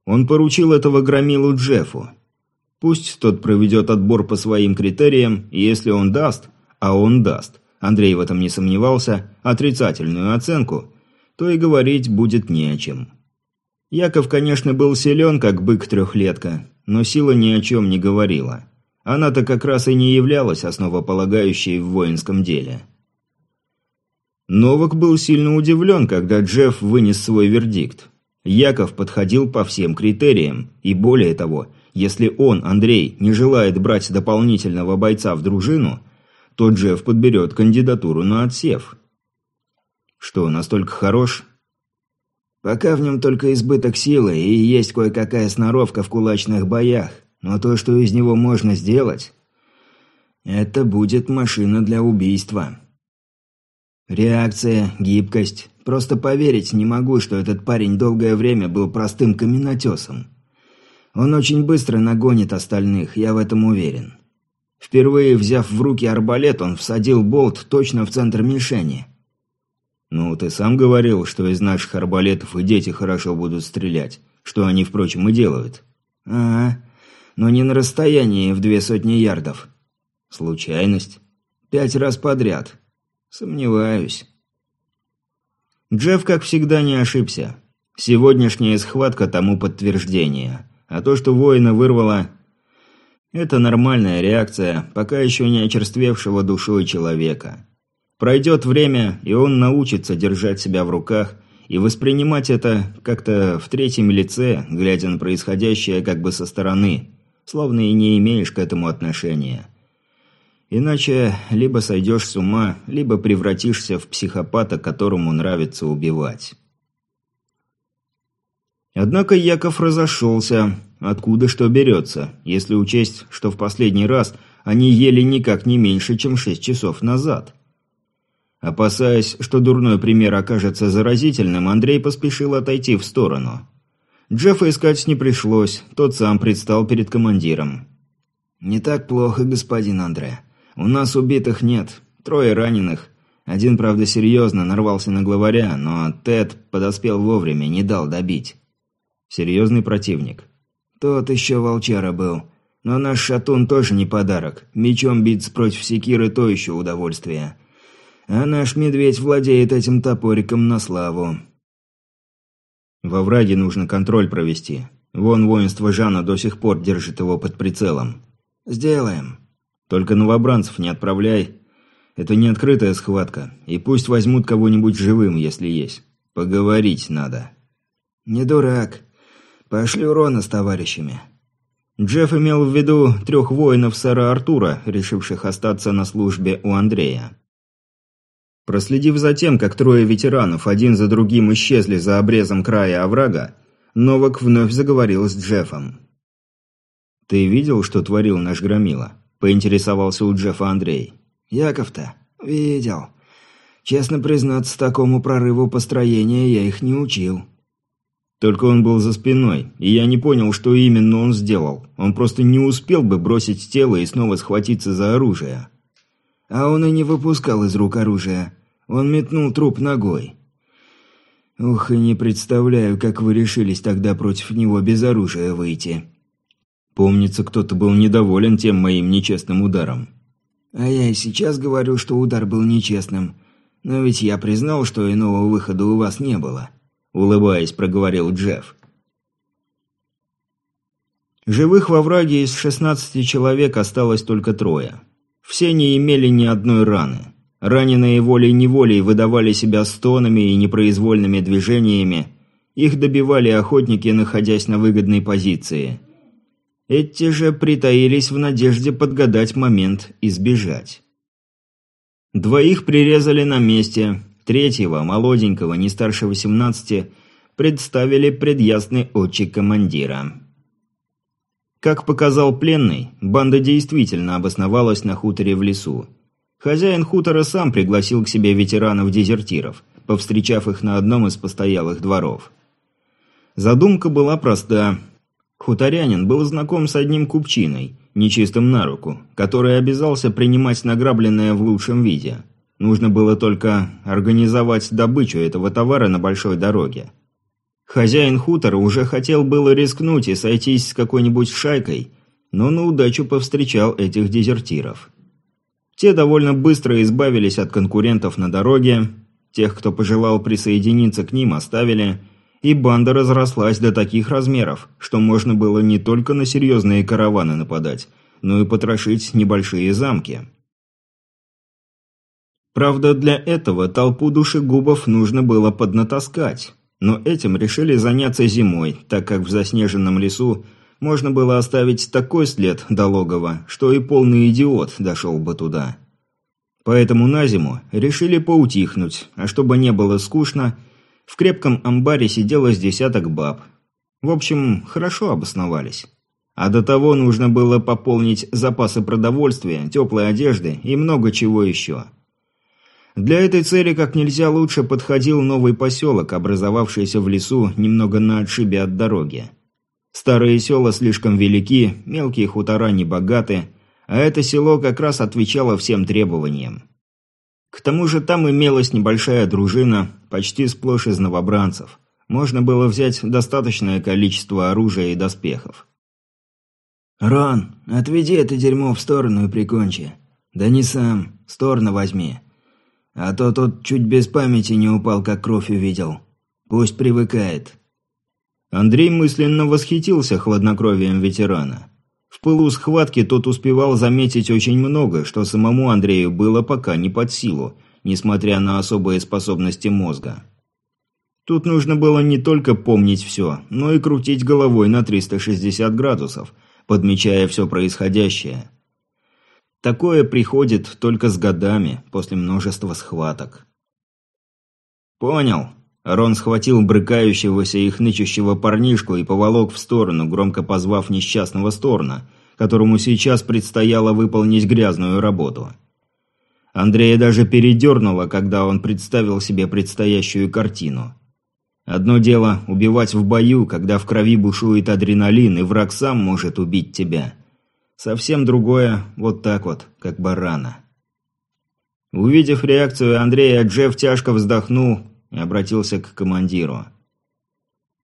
Он поручил этого громилу Джеффу. Пусть тот проведет отбор по своим критериям, и если он даст, а он даст, Андрей в этом не сомневался, отрицательную оценку, то и говорить будет не о чем. Яков, конечно, был силен, как бык-трехлетка, но сила ни о чем не говорила. Она-то как раз и не являлась основополагающей в воинском деле. Новак был сильно удивлен, когда Джефф вынес свой вердикт. Яков подходил по всем критериям, и более того, если он, Андрей, не желает брать дополнительного бойца в дружину, то Джефф подберет кандидатуру на отсев. Что, настолько хорош? Пока в нем только избыток силы и есть кое-какая сноровка в кулачных боях, но то, что из него можно сделать, это будет машина для убийства. Реакция, гибкость. Просто поверить не могу, что этот парень долгое время был простым каменотесом. Он очень быстро нагонит остальных, я в этом уверен. Впервые взяв в руки арбалет, он всадил болт точно в центр мишени. «Ну, ты сам говорил, что из наших арбалетов и дети хорошо будут стрелять, что они, впрочем, и делают». «Ага, но не на расстоянии в две сотни ярдов». «Случайность?» «Пять раз подряд». «Сомневаюсь». Джефф, как всегда, не ошибся. Сегодняшняя схватка тому подтверждение. А то, что воина вырвало... Это нормальная реакция, пока еще не очерствевшего душой человека. Пройдет время, и он научится держать себя в руках и воспринимать это как-то в третьем лице, глядя на происходящее как бы со стороны, словно и не имеешь к этому отношения. Иначе либо сойдешь с ума, либо превратишься в психопата, которому нравится убивать. Однако Яков разошелся, откуда что берется, если учесть, что в последний раз они ели никак не меньше, чем шесть часов назад. Опасаясь, что дурной пример окажется заразительным, Андрей поспешил отойти в сторону. Джеффа искать не пришлось, тот сам предстал перед командиром. «Не так плохо, господин Андре. У нас убитых нет, трое раненых. Один, правда, серьезно нарвался на главаря, но Тед подоспел вовремя, не дал добить. Серьезный противник. Тот еще волчара был. Но наш шатун тоже не подарок. Мечом биться против секиры – то еще удовольствие. А наш медведь владеет этим топориком на славу. Во враге нужно контроль провести. Вон воинство Жана до сих пор держит его под прицелом. Сделаем. Только новобранцев не отправляй. Это не открытая схватка. И пусть возьмут кого-нибудь живым, если есть. Поговорить надо. Не дурак. Пошлю Рона с товарищами. Джефф имел в виду трех воинов сэра Артура, решивших остаться на службе у Андрея. Проследив за тем, как трое ветеранов один за другим исчезли за обрезом края оврага, Новак вновь заговорил с Джеффом. «Ты видел, что творил наш Громила?» – поинтересовался у Джеффа Андрей. «Яков-то? Видел. Честно признаться, такому прорыву построения я их не учил». Только он был за спиной, и я не понял, что именно он сделал. Он просто не успел бы бросить тело и снова схватиться за оружие. А он и не выпускал из рук оружия. Он метнул труп ногой. Ух, и не представляю, как вы решились тогда против него без оружия выйти. Помнится, кто-то был недоволен тем моим нечестным ударом. А я и сейчас говорю, что удар был нечестным. Но ведь я признал, что иного выхода у вас не было. Улыбаясь, проговорил Джефф. Живых во враге из 16 человек осталось только трое. Все не имели ни одной раны. Раненые волей-неволей выдавали себя стонами и непроизвольными движениями. Их добивали охотники, находясь на выгодной позиции. Эти же притаились в надежде подгадать момент и сбежать. Двоих прирезали на месте, третьего, молоденького, не старше 18, представили пред ясный очи командира. Как показал пленный, банда действительно обосновалась на хуторе в лесу. Хозяин хутора сам пригласил к себе ветеранов-дезертиров, повстречав их на одном из постоялых дворов. Задумка была проста. Хуторянин был знаком с одним купчиной, нечистым на руку, который обязался принимать награбленное в лучшем виде. Нужно было только организовать добычу этого товара на большой дороге. Хозяин хутора уже хотел было рискнуть и сойтись с какой-нибудь шайкой, но на удачу повстречал этих дезертиров. Те довольно быстро избавились от конкурентов на дороге, тех, кто пожелал присоединиться к ним, оставили, и банда разрослась до таких размеров, что можно было не только на серьезные караваны нападать, но и потрошить небольшие замки. Правда, для этого толпу душегубов нужно было поднатаскать, Но этим решили заняться зимой, так как в заснеженном лесу можно было оставить такой след до логова, что и полный идиот дошел бы туда. Поэтому на зиму решили поутихнуть, а чтобы не было скучно, в крепком амбаре сидело с десяток баб. В общем, хорошо обосновались. А до того нужно было пополнить запасы продовольствия, теплой одежды и много чего еще. Для этой цели как нельзя лучше подходил новый поселок, образовавшийся в лесу немного на отшибе от дороги. Старые села слишком велики, мелкие хутора небогаты, а это село как раз отвечало всем требованиям. К тому же там имелась небольшая дружина, почти сплошь из новобранцев. Можно было взять достаточное количество оружия и доспехов. «Рон, отведи это дерьмо в сторону и прикончи. Да не сам, сторону возьми. А то тот чуть без памяти не упал, как кровь увидел. Пусть привыкает». Андрей мысленно восхитился хладнокровием ветерана. В пылу схватки тот успевал заметить очень много, что самому Андрею было пока не под силу, несмотря на особые способности мозга. Тут нужно было не только помнить все, но и крутить головой на 360 градусов, подмечая все происходящее. Такое приходит только с годами, после множества схваток. «Понял», Рон схватил брыкающегося и хнычущего парнишку и поволок в сторону, громко позвав несчастного Сторна, которому сейчас предстояло выполнить грязную работу. Андрея даже передернуло, когда он представил себе предстоящую картину. Одно дело – убивать в бою, когда в крови бушует адреналин, и враг сам может убить тебя. Совсем другое – вот так вот, как барана. Увидев реакцию Андрея, Джефф тяжко вздохнул и обратился к командиру.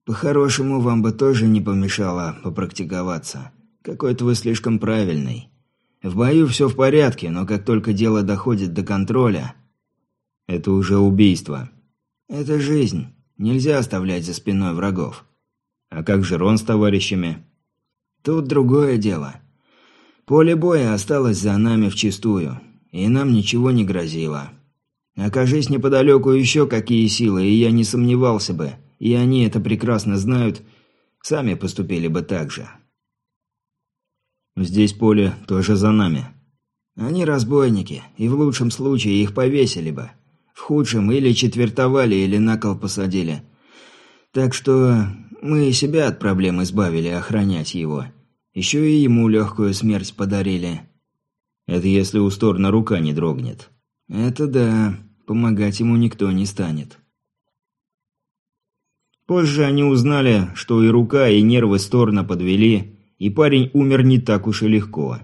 «По-хорошему, вам бы тоже не помешало попрактиковаться. Какой-то вы слишком правильный. В бою все в порядке, но как только дело доходит до контроля...» «Это уже убийство». «Это жизнь. Нельзя оставлять за спиной врагов». «А как же Рон с товарищами?» «Тут другое дело. Поле боя осталось за нами вчистую, и нам ничего не грозило. Окажись неподалеку еще какие силы, и я не сомневался бы, и они это прекрасно знают, сами поступили бы так же. Здесь поле тоже за нами. Они разбойники, и в лучшем случае их повесили бы. В худшем или четвертовали, или на кол посадили. Так что мы и себя от проблем избавили охранять его. Еще и ему легкую смерть подарили. Это если у Сторна рука не дрогнет. Это да, помогать ему никто не станет. Позже они узнали, что и рука, и нервы Сторна подвели, и парень умер не так уж и легко.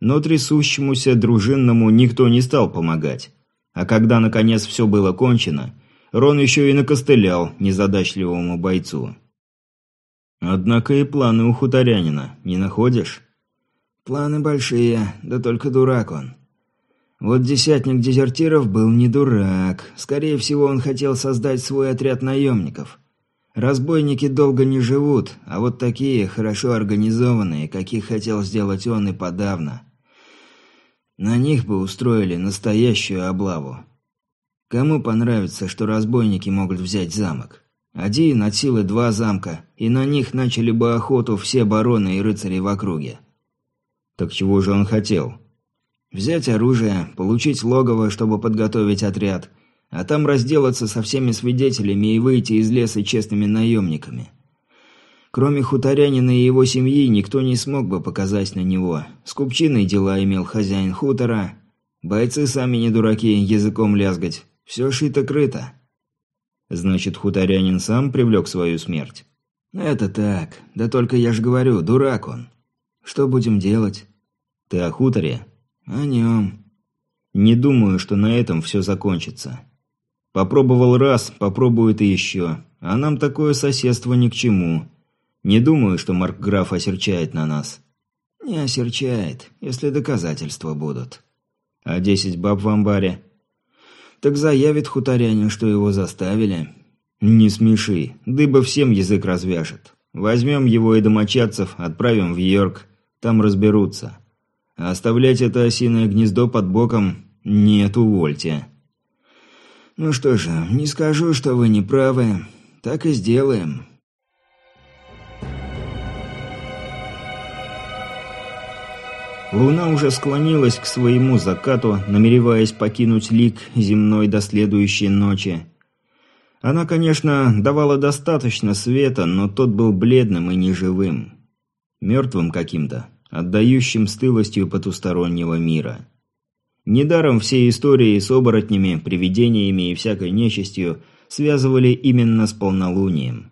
Но трясущемуся дружинному никто не стал помогать. А когда наконец все было кончено, Рон еще и накостылял незадачливому бойцу. Однако и планы у хуторянина, не находишь? Планы большие, да только дурак он. Вот десятник дезертиров был не дурак. Скорее всего, он хотел создать свой отряд наемников. Разбойники долго не живут, а вот такие, хорошо организованные, каких хотел сделать он и подавно. На них бы устроили настоящую облаву. Кому понравится, что разбойники могут взять замок? Один, от силы два замка, и на них начали бы охоту все бароны и рыцари в округе. Так чего же он хотел? Взять оружие, получить логово, чтобы подготовить отряд, а там разделаться со всеми свидетелями и выйти из леса честными наемниками. Кроме хуторянина и его семьи, никто не смог бы показать на него. С купчиной дела имел хозяин хутора. Бойцы сами не дураки, языком лязгать. Все шито-крыто. Значит, хуторянин сам привлек свою смерть? Это так. Да только я же говорю, дурак он. Что будем делать? Ты о хуторе? «О нем». «Не думаю, что на этом все закончится. Попробовал раз, попробует и еще. А нам такое соседство ни к чему. Не думаю, что Маркграф осерчает на нас». «Не осерчает, если доказательства будут». «А десять баб в амбаре?» «Так заявит хуторянин, что его заставили». «Не смеши, дыба всем язык развяжет. Возьмем его и домочадцев, отправим в Йорк, там разберутся». А оставлять это осиное гнездо под боком нет, увольте. Ну что же, не скажу, что вы не правы. так и сделаем. Луна уже склонилась к своему закату, намереваясь покинуть лик земной до следующей ночи. Она, конечно, давала достаточно света, но тот был бледным и неживым. Мертвым каким-то, отдающим стылостью потустороннего мира. Недаром все истории с оборотнями, привидениями и всякой нечистью связывали именно с полнолунием.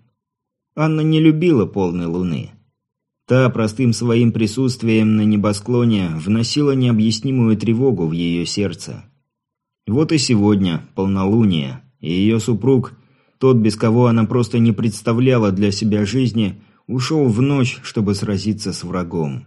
Анна не любила полной луны. Та простым своим присутствием на небосклоне вносила необъяснимую тревогу в ее сердце. Вот и сегодня полнолуние, и ее супруг, тот, без кого она просто не представляла для себя жизни, ушел в ночь, чтобы сразиться с врагом.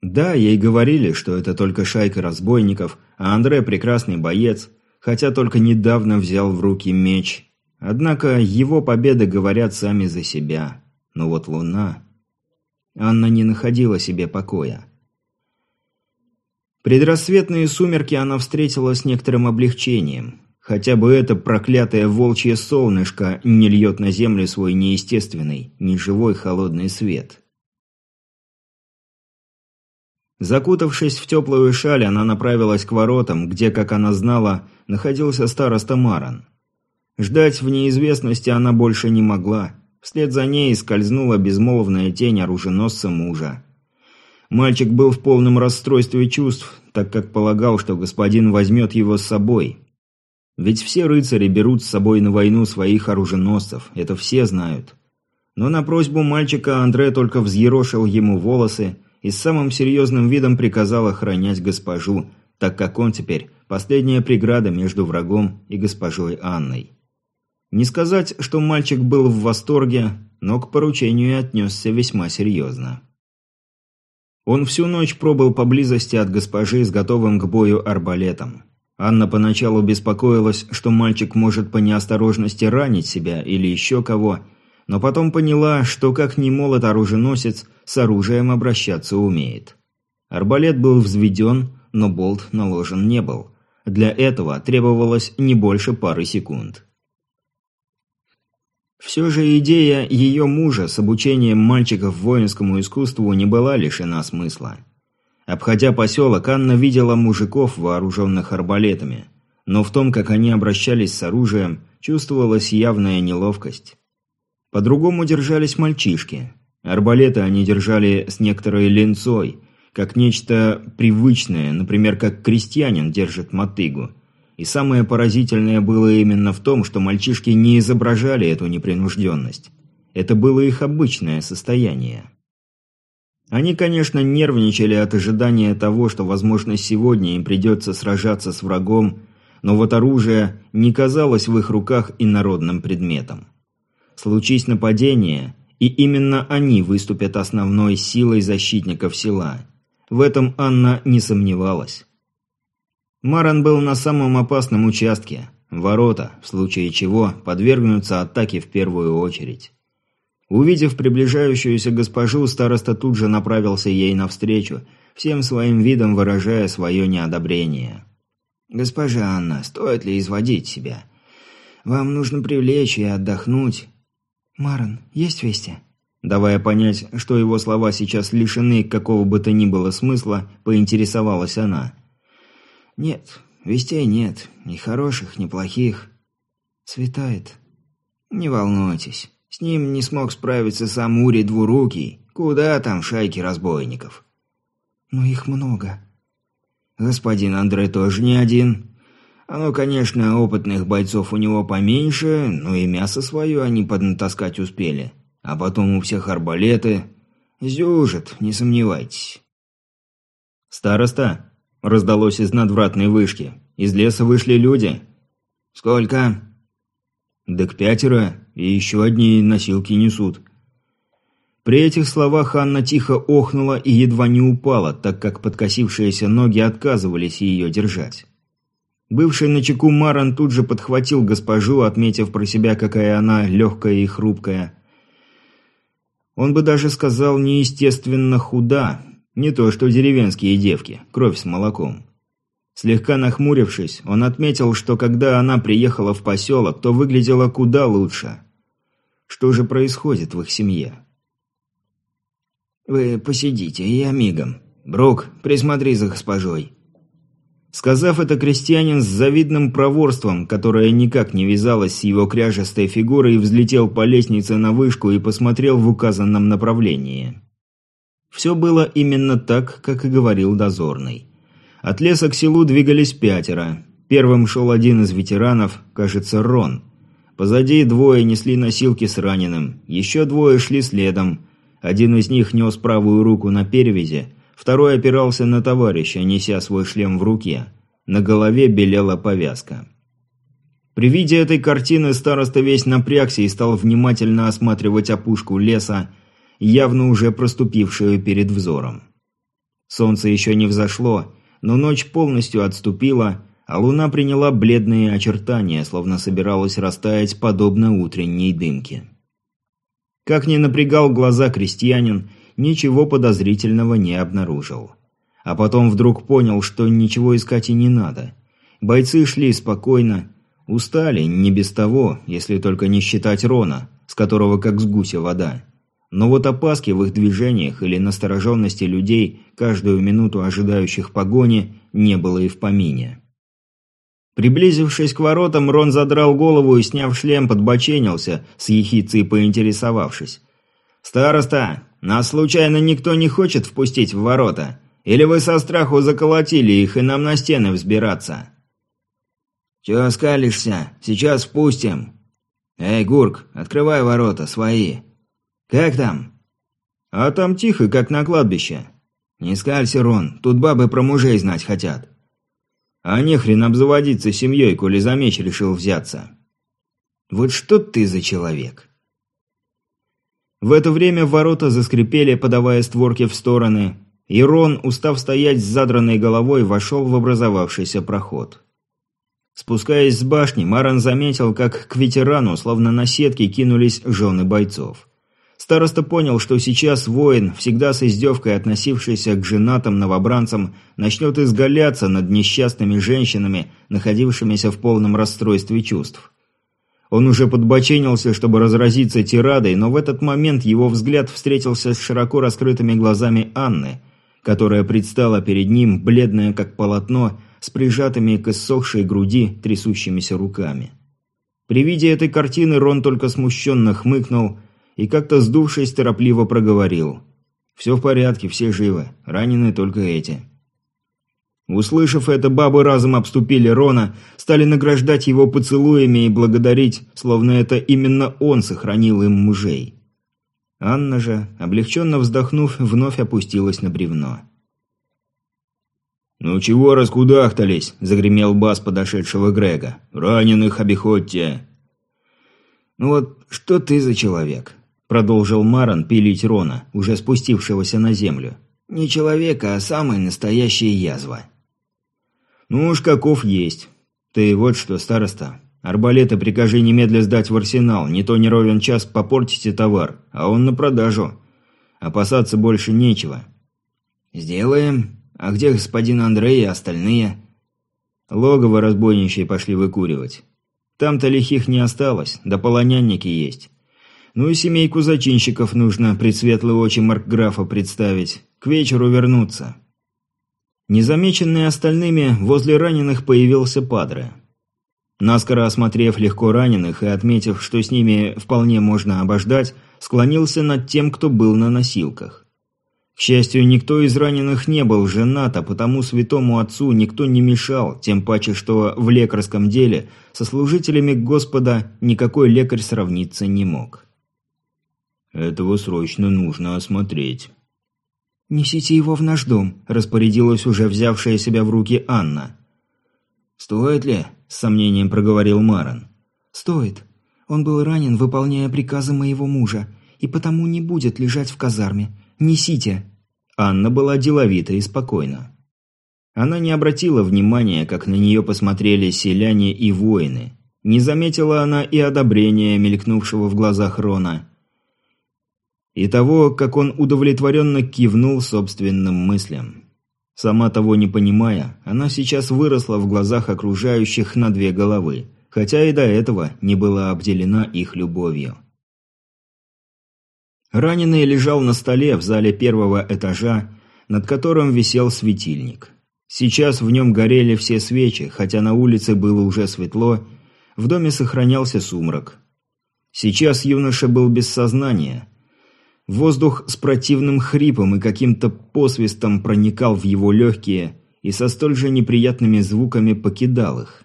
Да, ей говорили, что это только шайка разбойников, а Андре прекрасный боец, хотя только недавно взял в руки меч. Однако его победы говорят сами за себя. Но вот луна... Анна не находила себе покоя. Предрассветные сумерки она встретила с некоторым облегчением. Хотя бы это проклятое волчье солнышко не льет на землю свой неестественный, неживой холодный свет. Закутавшись в теплую шаль, она направилась к воротам, где, как она знала, находился староста Маран. Ждать в неизвестности она больше не могла. Вслед за ней скользнула безмолвная тень оруженосца мужа. Мальчик был в полном расстройстве чувств, так как полагал, что господин возьмет его с собой. Ведь все рыцари берут с собой на войну своих оруженосцев, это все знают. Но на просьбу мальчика Андре только взъерошил ему волосы и с самым серьезным видом приказал охранять госпожу, так как он теперь последняя преграда между врагом и госпожой Анной. Не сказать, что мальчик был в восторге, но к поручению отнесся весьма серьезно. Он всю ночь пробыл поблизости от госпожи с готовым к бою арбалетом. Анна поначалу беспокоилась, что мальчик может по неосторожности ранить себя или еще кого, но потом поняла, что как ни молот оруженосец, с оружием обращаться умеет. Арбалет был взведен, но болт наложен не был. Для этого требовалось не больше пары секунд. Все же идея ее мужа с обучением мальчиков воинскому искусству не была лишена смысла. Обходя поселок, Анна видела мужиков, вооруженных арбалетами. Но в том, как они обращались с оружием, чувствовалась явная неловкость. По-другому держались мальчишки. Арбалеты они держали с некоторой ленцой, как нечто привычное, например, как крестьянин держит мотыгу – и самое поразительное было именно в том, что мальчишки не изображали эту непринужденность. Это было их обычное состояние. Они, конечно, нервничали от ожидания того, что, возможно, сегодня им придется сражаться с врагом, но вот оружие не казалось в их руках инородным предметом. Случись нападение, и именно они выступят основной силой защитников села. В этом Анна не сомневалась. Маран был на самом опасном участке. Ворота, в случае чего, подвергнутся атаке в первую очередь. Увидев приближающуюся госпожу, староста тут же направился ей навстречу, всем своим видом выражая свое неодобрение. «Госпожа Анна, стоит ли изводить себя? Вам нужно привлечь и отдохнуть». «Маран, есть вести?» Давая понять, что его слова сейчас лишены какого бы то ни было смысла, поинтересовалась она. «Нет, вестей нет. Ни хороших, ни плохих. Светает. Не волнуйтесь. С ним не смог справиться сам Ури Двурукий. Куда там шайки разбойников?» «Но их много». «Господин Андре тоже не один. Оно, конечно, опытных бойцов у него поменьше, но и мясо свое они поднатаскать успели. А потом у всех арбалеты. Зюжит, не сомневайтесь». «Староста?» Раздалось из надвратной вышки. Из леса вышли люди. «Сколько?» «Так пятеро, и еще одни носилки несут». При этих словах Анна тихо охнула и едва не упала, так как подкосившиеся ноги отказывались ее держать. Бывший на чеку Маран тут же подхватил госпожу, отметив про себя, какая она легкая и хрупкая. Он бы даже сказал неестественно худа, не то что деревенские девки, кровь с молоком. Слегка нахмурившись, он отметил, что когда она приехала в поселок, то выглядела куда лучше. Что же происходит в их семье? «Вы посидите, я мигом. Брук, присмотри за госпожой». Сказав это, крестьянин с завидным проворством, которое никак не вязалось с его кряжестой фигурой, взлетел по лестнице на вышку и посмотрел в указанном направлении. Все было именно так, как и говорил дозорный. От леса к селу двигались пятеро. Первым шел один из ветеранов, кажется, Рон. Позади двое несли носилки с раненым, еще двое шли следом. Один из них нес правую руку на перевязи, Второй опирался на товарища, неся свой шлем в руке. На голове белела повязка. При виде этой картины староста весь напрягся и стал внимательно осматривать опушку леса, явно уже проступившую перед взором. Солнце еще не взошло, но ночь полностью отступила, а луна приняла бледные очертания, словно собиралась растаять подобно утренней дымке. Как ни напрягал глаза крестьянин, ничего подозрительного не обнаружил. А потом вдруг понял, что ничего искать и не надо. Бойцы шли спокойно, устали, не без того, если только не считать Рона, с которого как с гуся вода. Но вот опаски в их движениях или настороженности людей, каждую минуту ожидающих погони, не было и в помине. Приблизившись к воротам, Рон задрал голову и, сняв шлем, подбоченился, с ехицей поинтересовавшись. «Староста, нас случайно никто не хочет впустить в ворота? Или вы со страху заколотили их и нам на стены взбираться?» «Чё скалишься? Сейчас впустим!» «Эй, Гурк, открывай ворота, свои!» «Как там?» «А там тихо, как на кладбище». «Не скалься, Рон, тут бабы про мужей знать хотят». «А нехрен обзаводиться семьей, коли за меч решил взяться». «Вот что ты за человек?» В это время ворота заскрипели, подавая створки в стороны, и Рон, устав стоять с задранной головой, вошел в образовавшийся проход. Спускаясь с башни, Маран заметил, как к ветерану, словно на сетке, кинулись жены бойцов. Староста понял, что сейчас воин, всегда с издевкой относившийся к женатым новобранцам, начнет изгаляться над несчастными женщинами, находившимися в полном расстройстве чувств. Он уже подбоченился, чтобы разразиться тирадой, но в этот момент его взгляд встретился с широко раскрытыми глазами Анны, которая предстала перед ним, бледная как полотно, с прижатыми к иссохшей груди трясущимися руками. При виде этой картины Рон только смущенно хмыкнул и как-то сдувшись торопливо проговорил. «Все в порядке, все живы, ранены только эти». Услышав это, бабы разом обступили Рона, стали награждать его поцелуями и благодарить, словно это именно он сохранил им мужей. Анна же, облегченно вздохнув, вновь опустилась на бревно. «Ну чего раскудахтались?» – загремел бас подошедшего Грега. «Раненых обиходьте!» «Ну вот что ты за человек?» – продолжил Маран пилить Рона, уже спустившегося на землю. «Не человек, а самая настоящая язва». «Ну уж каков есть. Ты вот что, староста. Арбалеты прикажи немедля сдать в арсенал, не то не ровен час попортите товар, а он на продажу. Опасаться больше нечего». «Сделаем. А где господин Андрей и остальные?» Логово разбойничьи пошли выкуривать. Там-то лихих не осталось, да полонянники есть. Ну и семейку зачинщиков нужно предсветлые очи маркграфа представить. К вечеру вернуться. Незамеченный остальными, возле раненых появился Падре. Наскоро осмотрев легко раненых и отметив, что с ними вполне можно обождать, склонился над тем, кто был на носилках. К счастью, никто из раненых не был женат, а потому святому отцу никто не мешал, тем паче, что в лекарском деле со служителями Господа никакой лекарь сравниться не мог. «Этого срочно нужно осмотреть», «Несите его в наш дом», – распорядилась уже взявшая себя в руки Анна. «Стоит ли?» – с сомнением проговорил Маран. «Стоит. Он был ранен, выполняя приказы моего мужа, и потому не будет лежать в казарме. Несите!» Анна была деловита и спокойна. Она не обратила внимания, как на нее посмотрели селяне и воины. Не заметила она и одобрения, мелькнувшего в глазах Рона и того, как он удовлетворенно кивнул собственным мыслям. Сама того не понимая, она сейчас выросла в глазах окружающих на две головы, хотя и до этого не была обделена их любовью. Раненый лежал на столе в зале первого этажа, над которым висел светильник. Сейчас в нем горели все свечи, хотя на улице было уже светло, в доме сохранялся сумрак. Сейчас юноша был без сознания. Воздух с противным хрипом и каким-то посвистом проникал в его легкие и со столь же неприятными звуками покидал их.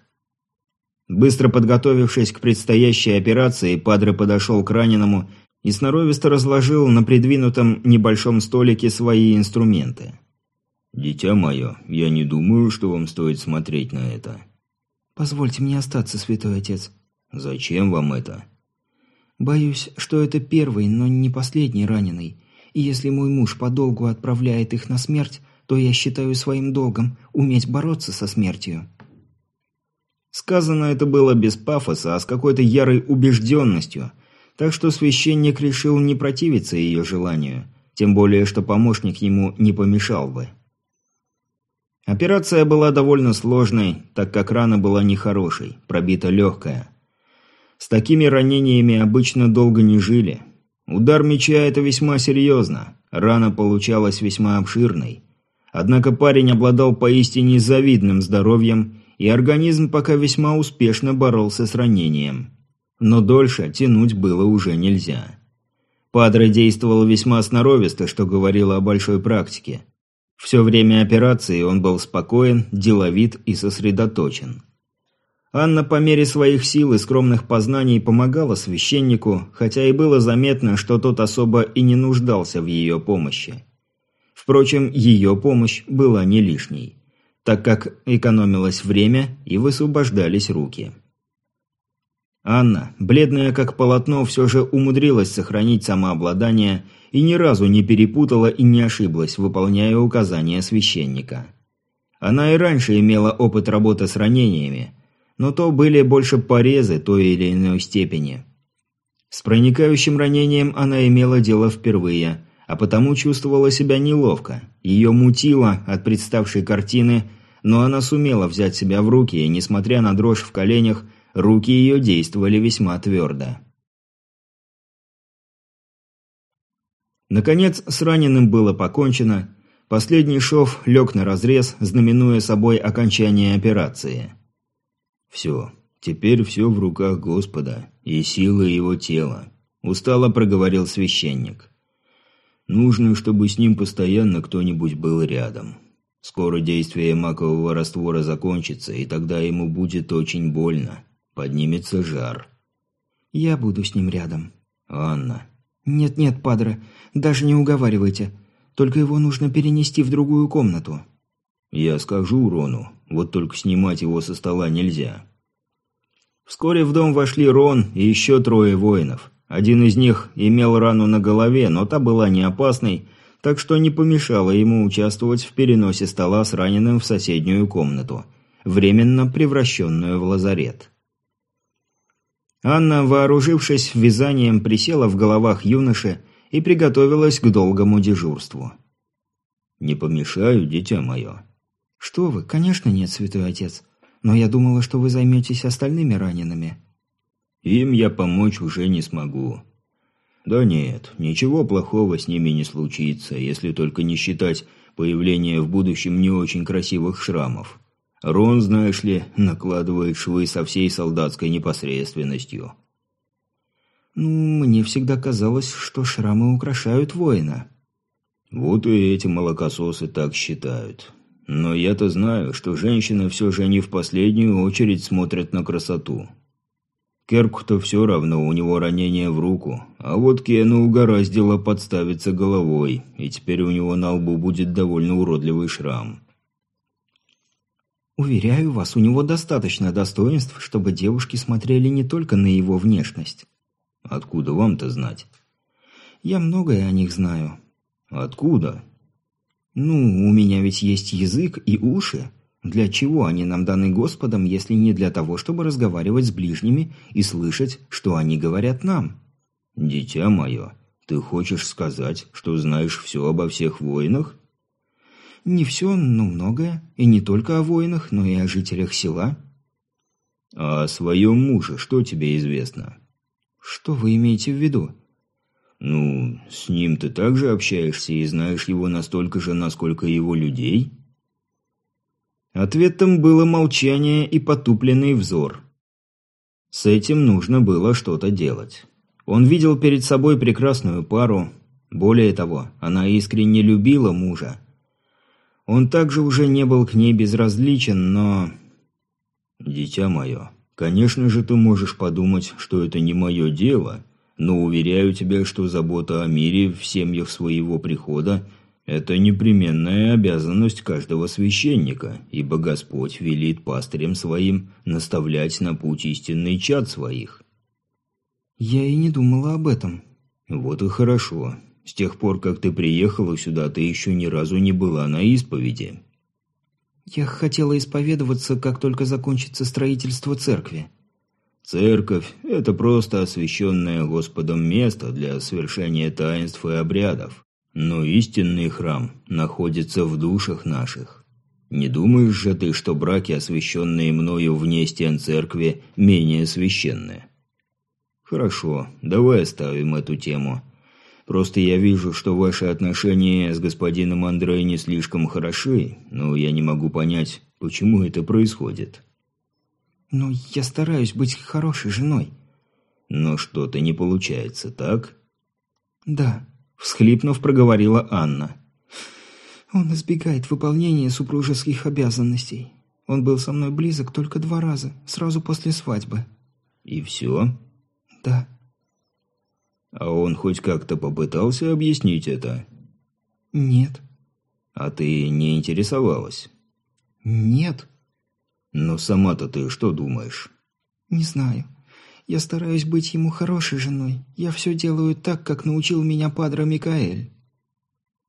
Быстро подготовившись к предстоящей операции, Падре подошел к раненому и сноровисто разложил на придвинутом небольшом столике свои инструменты. «Дитя мое, я не думаю, что вам стоит смотреть на это». «Позвольте мне остаться, святой отец». «Зачем вам это?» «Боюсь, что это первый, но не последний раненый. И если мой муж подолгу отправляет их на смерть, то я считаю своим долгом уметь бороться со смертью». Сказано это было без пафоса, а с какой-то ярой убежденностью, так что священник решил не противиться ее желанию, тем более, что помощник ему не помешал бы. Операция была довольно сложной, так как рана была нехорошей, пробита легкая. С такими ранениями обычно долго не жили. Удар меча – это весьма серьезно, рана получалась весьма обширной. Однако парень обладал поистине завидным здоровьем и организм пока весьма успешно боролся с ранением. Но дольше тянуть было уже нельзя. Падре действовал весьма сноровисто, что говорило о большой практике. Все время операции он был спокоен, деловит и сосредоточен. Анна по мере своих сил и скромных познаний помогала священнику, хотя и было заметно, что тот особо и не нуждался в ее помощи. Впрочем, ее помощь была не лишней так как экономилось время и высвобождались руки. Анна, бледная как полотно, все же умудрилась сохранить самообладание и ни разу не перепутала и не ошиблась, выполняя указания священника. Она и раньше имела опыт работы с ранениями, но то были больше порезы той или иной степени. С проникающим ранением она имела дело впервые, а потому чувствовала себя неловко. Ее мутило от представшей картины но она сумела взять себя в руки, и, несмотря на дрожь в коленях, руки ее действовали весьма твердо. Наконец, с раненым было покончено. Последний шов лег на разрез, знаменуя собой окончание операции. «Все, теперь все в руках Господа и силы его тела», – устало проговорил священник. «Нужно, чтобы с ним постоянно кто-нибудь был рядом». Скоро действие макового раствора закончится, и тогда ему будет очень больно. Поднимется жар. Я буду с ним рядом. Анна. Нет-нет, падре, даже не уговаривайте. Только его нужно перенести в другую комнату. Я скажу Рону, вот только снимать его со стола нельзя. Вскоре в дом вошли Рон и еще трое воинов. Один из них имел рану на голове, но та была не опасной, так что не помешало ему участвовать в переносе стола с раненым в соседнюю комнату, временно превращенную в лазарет. Анна, вооружившись вязанием, присела в головах юноши и приготовилась к долгому дежурству. «Не помешаю, дитя мое?» «Что вы, конечно нет, святой отец. Но я думала, что вы займетесь остальными ранеными». «Им я помочь уже не смогу. Да нет, ничего плохого с ними не случится, если только не считать появление в будущем не очень красивых шрамов. Рон, знаешь ли, накладывает швы со всей солдатской непосредственностью. Ну, мне всегда казалось, что шрамы украшают воина. Вот и эти молокососы так считают. Но я-то знаю, что женщины все же не в последнюю очередь смотрят на красоту. Керку-то все равно, у него ранение в руку, а вот Кену угораздило подставиться головой, и теперь у него на лбу будет довольно уродливый шрам. Уверяю вас, у него достаточно достоинств, чтобы девушки смотрели не только на его внешность. Откуда вам-то знать? Я многое о них знаю. Откуда? Ну, у меня ведь есть язык и уши. Для чего они нам даны Господом, если не для того, чтобы разговаривать с ближними и слышать, что они говорят нам? Дитя мое, ты хочешь сказать, что знаешь все обо всех воинах? Не все, но многое. И не только о воинах, но и о жителях села. А о своем муже что тебе известно? Что вы имеете в виду? «Ну, с ним ты также общаешься и знаешь его настолько же, насколько его людей?» Ответом было молчание и потупленный взор. С этим нужно было что-то делать. Он видел перед собой прекрасную пару. Более того, она искренне любила мужа. Он также уже не был к ней безразличен, но... «Дитя мое, конечно же ты можешь подумать, что это не мое дело, но уверяю тебя, что забота о мире в семьях своего прихода – это непременная обязанность каждого священника, ибо Господь велит пастырям своим наставлять на путь истинный чад своих». «Я и не думала об этом». «Вот и хорошо. С тех пор, как ты приехала сюда, ты еще ни разу не была на исповеди». «Я хотела исповедоваться, как только закончится строительство церкви». Церковь – это просто освященное Господом место для совершения таинств и обрядов. Но истинный храм находится в душах наших. Не думаешь же ты, что браки, освященные мною вне стен церкви, менее священны? Хорошо, давай оставим эту тему. Просто я вижу, что ваши отношения с господином Андре не слишком хороши, но я не могу понять, почему это происходит. «Ну, я стараюсь быть хорошей женой». «Но что-то не получается, так?» «Да», – всхлипнув, проговорила Анна. «Он избегает выполнения супружеских обязанностей. Он был со мной близок только два раза, сразу после свадьбы». «И все?» «Да». «А он хоть как-то попытался объяснить это?» «Нет». «А ты не интересовалась?» «Нет». Но сама-то ты что думаешь? Не знаю. Я стараюсь быть ему хорошей женой. Я все делаю так, как научил меня Падре Микаэль.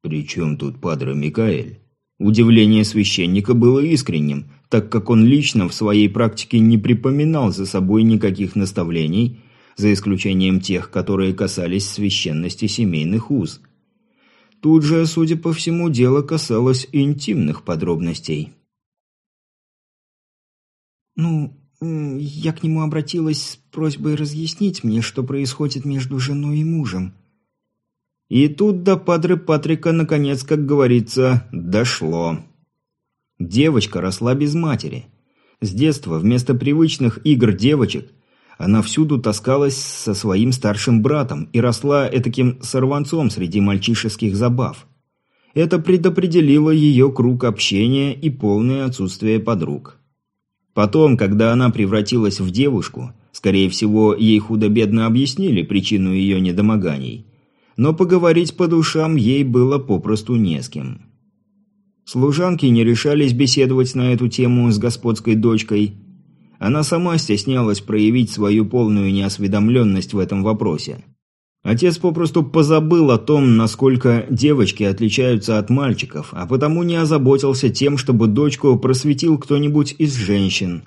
При чем тут Падре Микаэль? Удивление священника было искренним, так как он лично в своей практике не припоминал за собой никаких наставлений, за исключением тех, которые касались священности семейных уз. Тут же, судя по всему, дело касалось интимных подробностей. «Ну, я к нему обратилась с просьбой разъяснить мне, что происходит между женой и мужем». И тут до Падре Патрика наконец, как говорится, дошло. Девочка росла без матери. С детства вместо привычных игр девочек она всюду таскалась со своим старшим братом и росла этаким сорванцом среди мальчишеских забав. Это предопределило ее круг общения и полное отсутствие подруг. Потом, когда она превратилась в девушку, скорее всего, ей худо-бедно объяснили причину ее недомоганий. Но поговорить по душам ей было попросту не с кем. Служанки не решались беседовать на эту тему с господской дочкой. Она сама стеснялась проявить свою полную неосведомленность в этом вопросе. Отец попросту позабыл о том, насколько девочки отличаются от мальчиков, а потому не озаботился тем, чтобы дочку просветил кто-нибудь из женщин.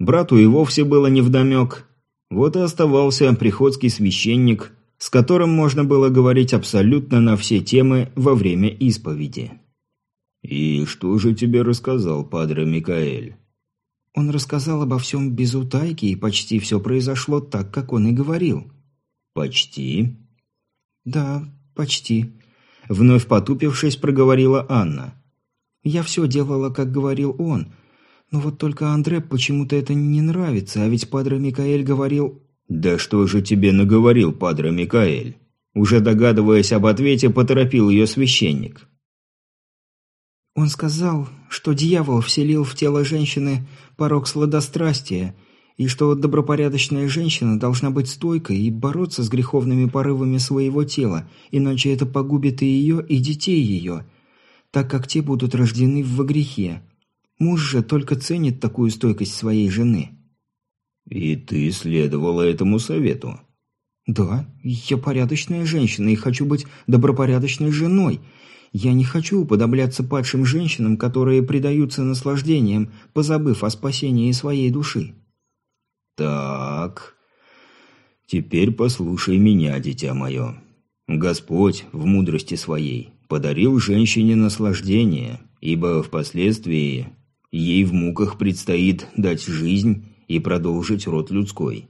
Брату и вовсе было невдомек. Вот и оставался приходский священник, с которым можно было говорить абсолютно на все темы во время исповеди. «И что же тебе рассказал Падре Микаэль?» Он рассказал обо всем без утайки, и почти все произошло так, как он и говорил. «Почти?» «Да, почти», — вновь потупившись, проговорила Анна. «Я все делала, как говорил он. Но вот только Андре почему-то это не нравится, а ведь Падре Микаэль говорил...» «Да что же тебе наговорил Падре Микаэль?» Уже догадываясь об ответе, поторопил ее священник. Он сказал, что дьявол вселил в тело женщины порог сладострастия — и что добропорядочная женщина должна быть стойкой и бороться с греховными порывами своего тела, иначе это погубит и ее, и детей ее, так как те будут рождены во грехе. Муж же только ценит такую стойкость своей жены. «И ты следовала этому совету?» «Да, я порядочная женщина и хочу быть добропорядочной женой. Я не хочу уподобляться падшим женщинам, которые предаются наслаждениям, позабыв о спасении своей души». «Так, теперь послушай меня, дитя мое. Господь в мудрости своей подарил женщине наслаждение, ибо впоследствии ей в муках предстоит дать жизнь и продолжить род людской.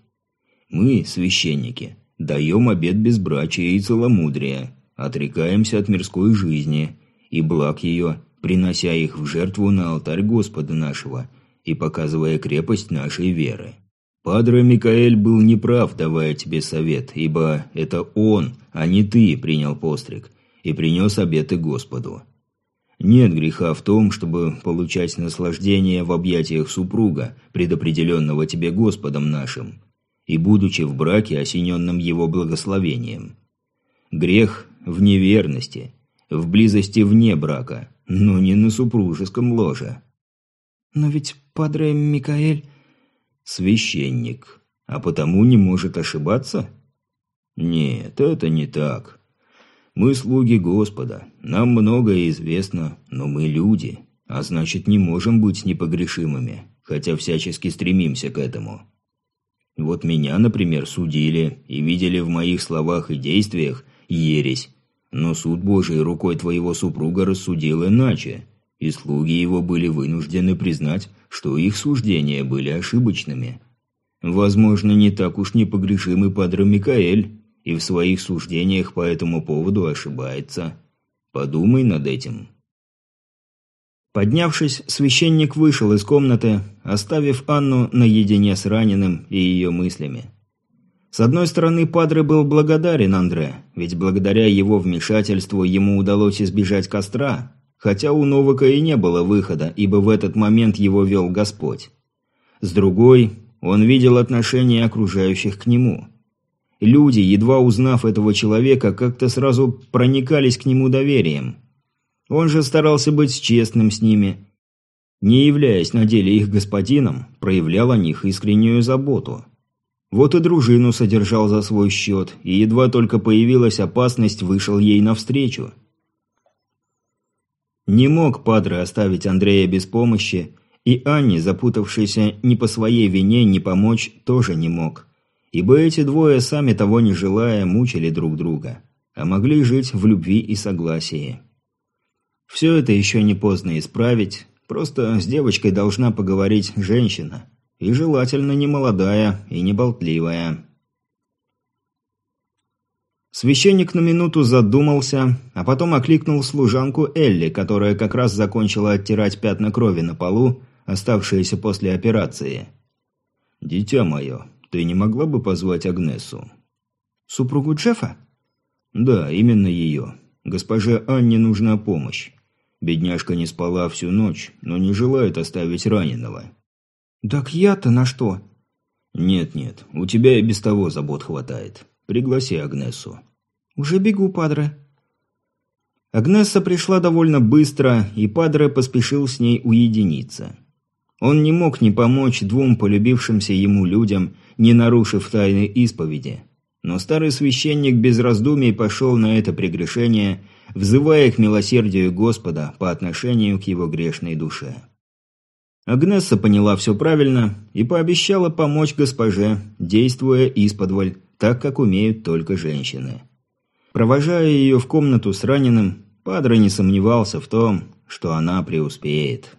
Мы, священники, Даем обет безбрачия и целомудрия, отрекаемся от мирской жизни и благ ее, принося их в жертву на алтарь Господа нашего и показывая крепость нашей веры. Падре Микаэль был неправ, давая тебе совет, ибо это он, а не ты, принял постриг и принес обеты Господу. Нет греха в том, чтобы получать наслаждение в объятиях супруга, предопределенного тебе Господом нашим, и будучи в браке, осененном его благословением. Грех в неверности, в близости вне брака, но не на супружеском ложе. «Но ведь Падре Микаэль...» «Священник, а потому не может ошибаться?» «Нет, это не так. Мы слуги Господа, нам многое известно, но мы люди, а значит не можем быть непогрешимыми, хотя всячески стремимся к этому. Вот меня, например, судили и видели в моих словах и действиях ересь, но суд Божий рукой твоего супруга рассудил иначе, и слуги его были вынуждены признать, что их суждения были ошибочными. Возможно, не так уж непогрешимый Падре Микаэль, и в своих суждениях по этому поводу ошибается. Подумай над этим. Поднявшись, священник вышел из комнаты, оставив Анну наедине с раненым и ее мыслями. С одной стороны, Падре был благодарен Андре, ведь благодаря его вмешательству ему удалось избежать костра, хотя у Новака и не было выхода, ибо в этот момент его вел Господь. С другой, он видел отношение окружающих к нему – Люди, едва узнав этого человека, как-то сразу проникались к нему доверием. Он же старался быть честным с ними. Не являясь на деле их господином, проявлял о них искреннюю заботу. Вот и дружину содержал за свой счет, и едва только появилась опасность, вышел ей навстречу. Не мог Падре оставить Андрея без помощи, и Анне, запутавшейся не по своей вине, не помочь, тоже не мог ибо эти двое, сами того не желая, мучили друг друга, а могли жить в любви и согласии. Все это еще не поздно исправить, просто с девочкой должна поговорить женщина, и желательно не молодая и не болтливая. Священник на минуту задумался, а потом окликнул служанку Элли, которая как раз закончила оттирать пятна крови на полу, оставшиеся после операции. «Дитя мое, ты не могла бы позвать Агнесу?» «Супругу Джеффа?» «Да, именно ее. Госпоже Анне нужна помощь. Бедняжка не спала всю ночь, но не желает оставить раненого». «Так я-то на что?» «Нет-нет, у тебя и без того забот хватает. Пригласи Агнесу». «Уже бегу, падре». Агнеса пришла довольно быстро, и падре поспешил с ней уединиться. Он не мог не помочь двум полюбившимся ему людям, не нарушив тайны исповеди. Но старый священник без раздумий пошел на это прегрешение, взывая к милосердию Господа по отношению к его грешной душе. Агнесса поняла все правильно и пообещала помочь госпоже, действуя исподволь, так как умеют только женщины. Провожая ее в комнату с раненым, Падре не сомневался в том, что она преуспеет.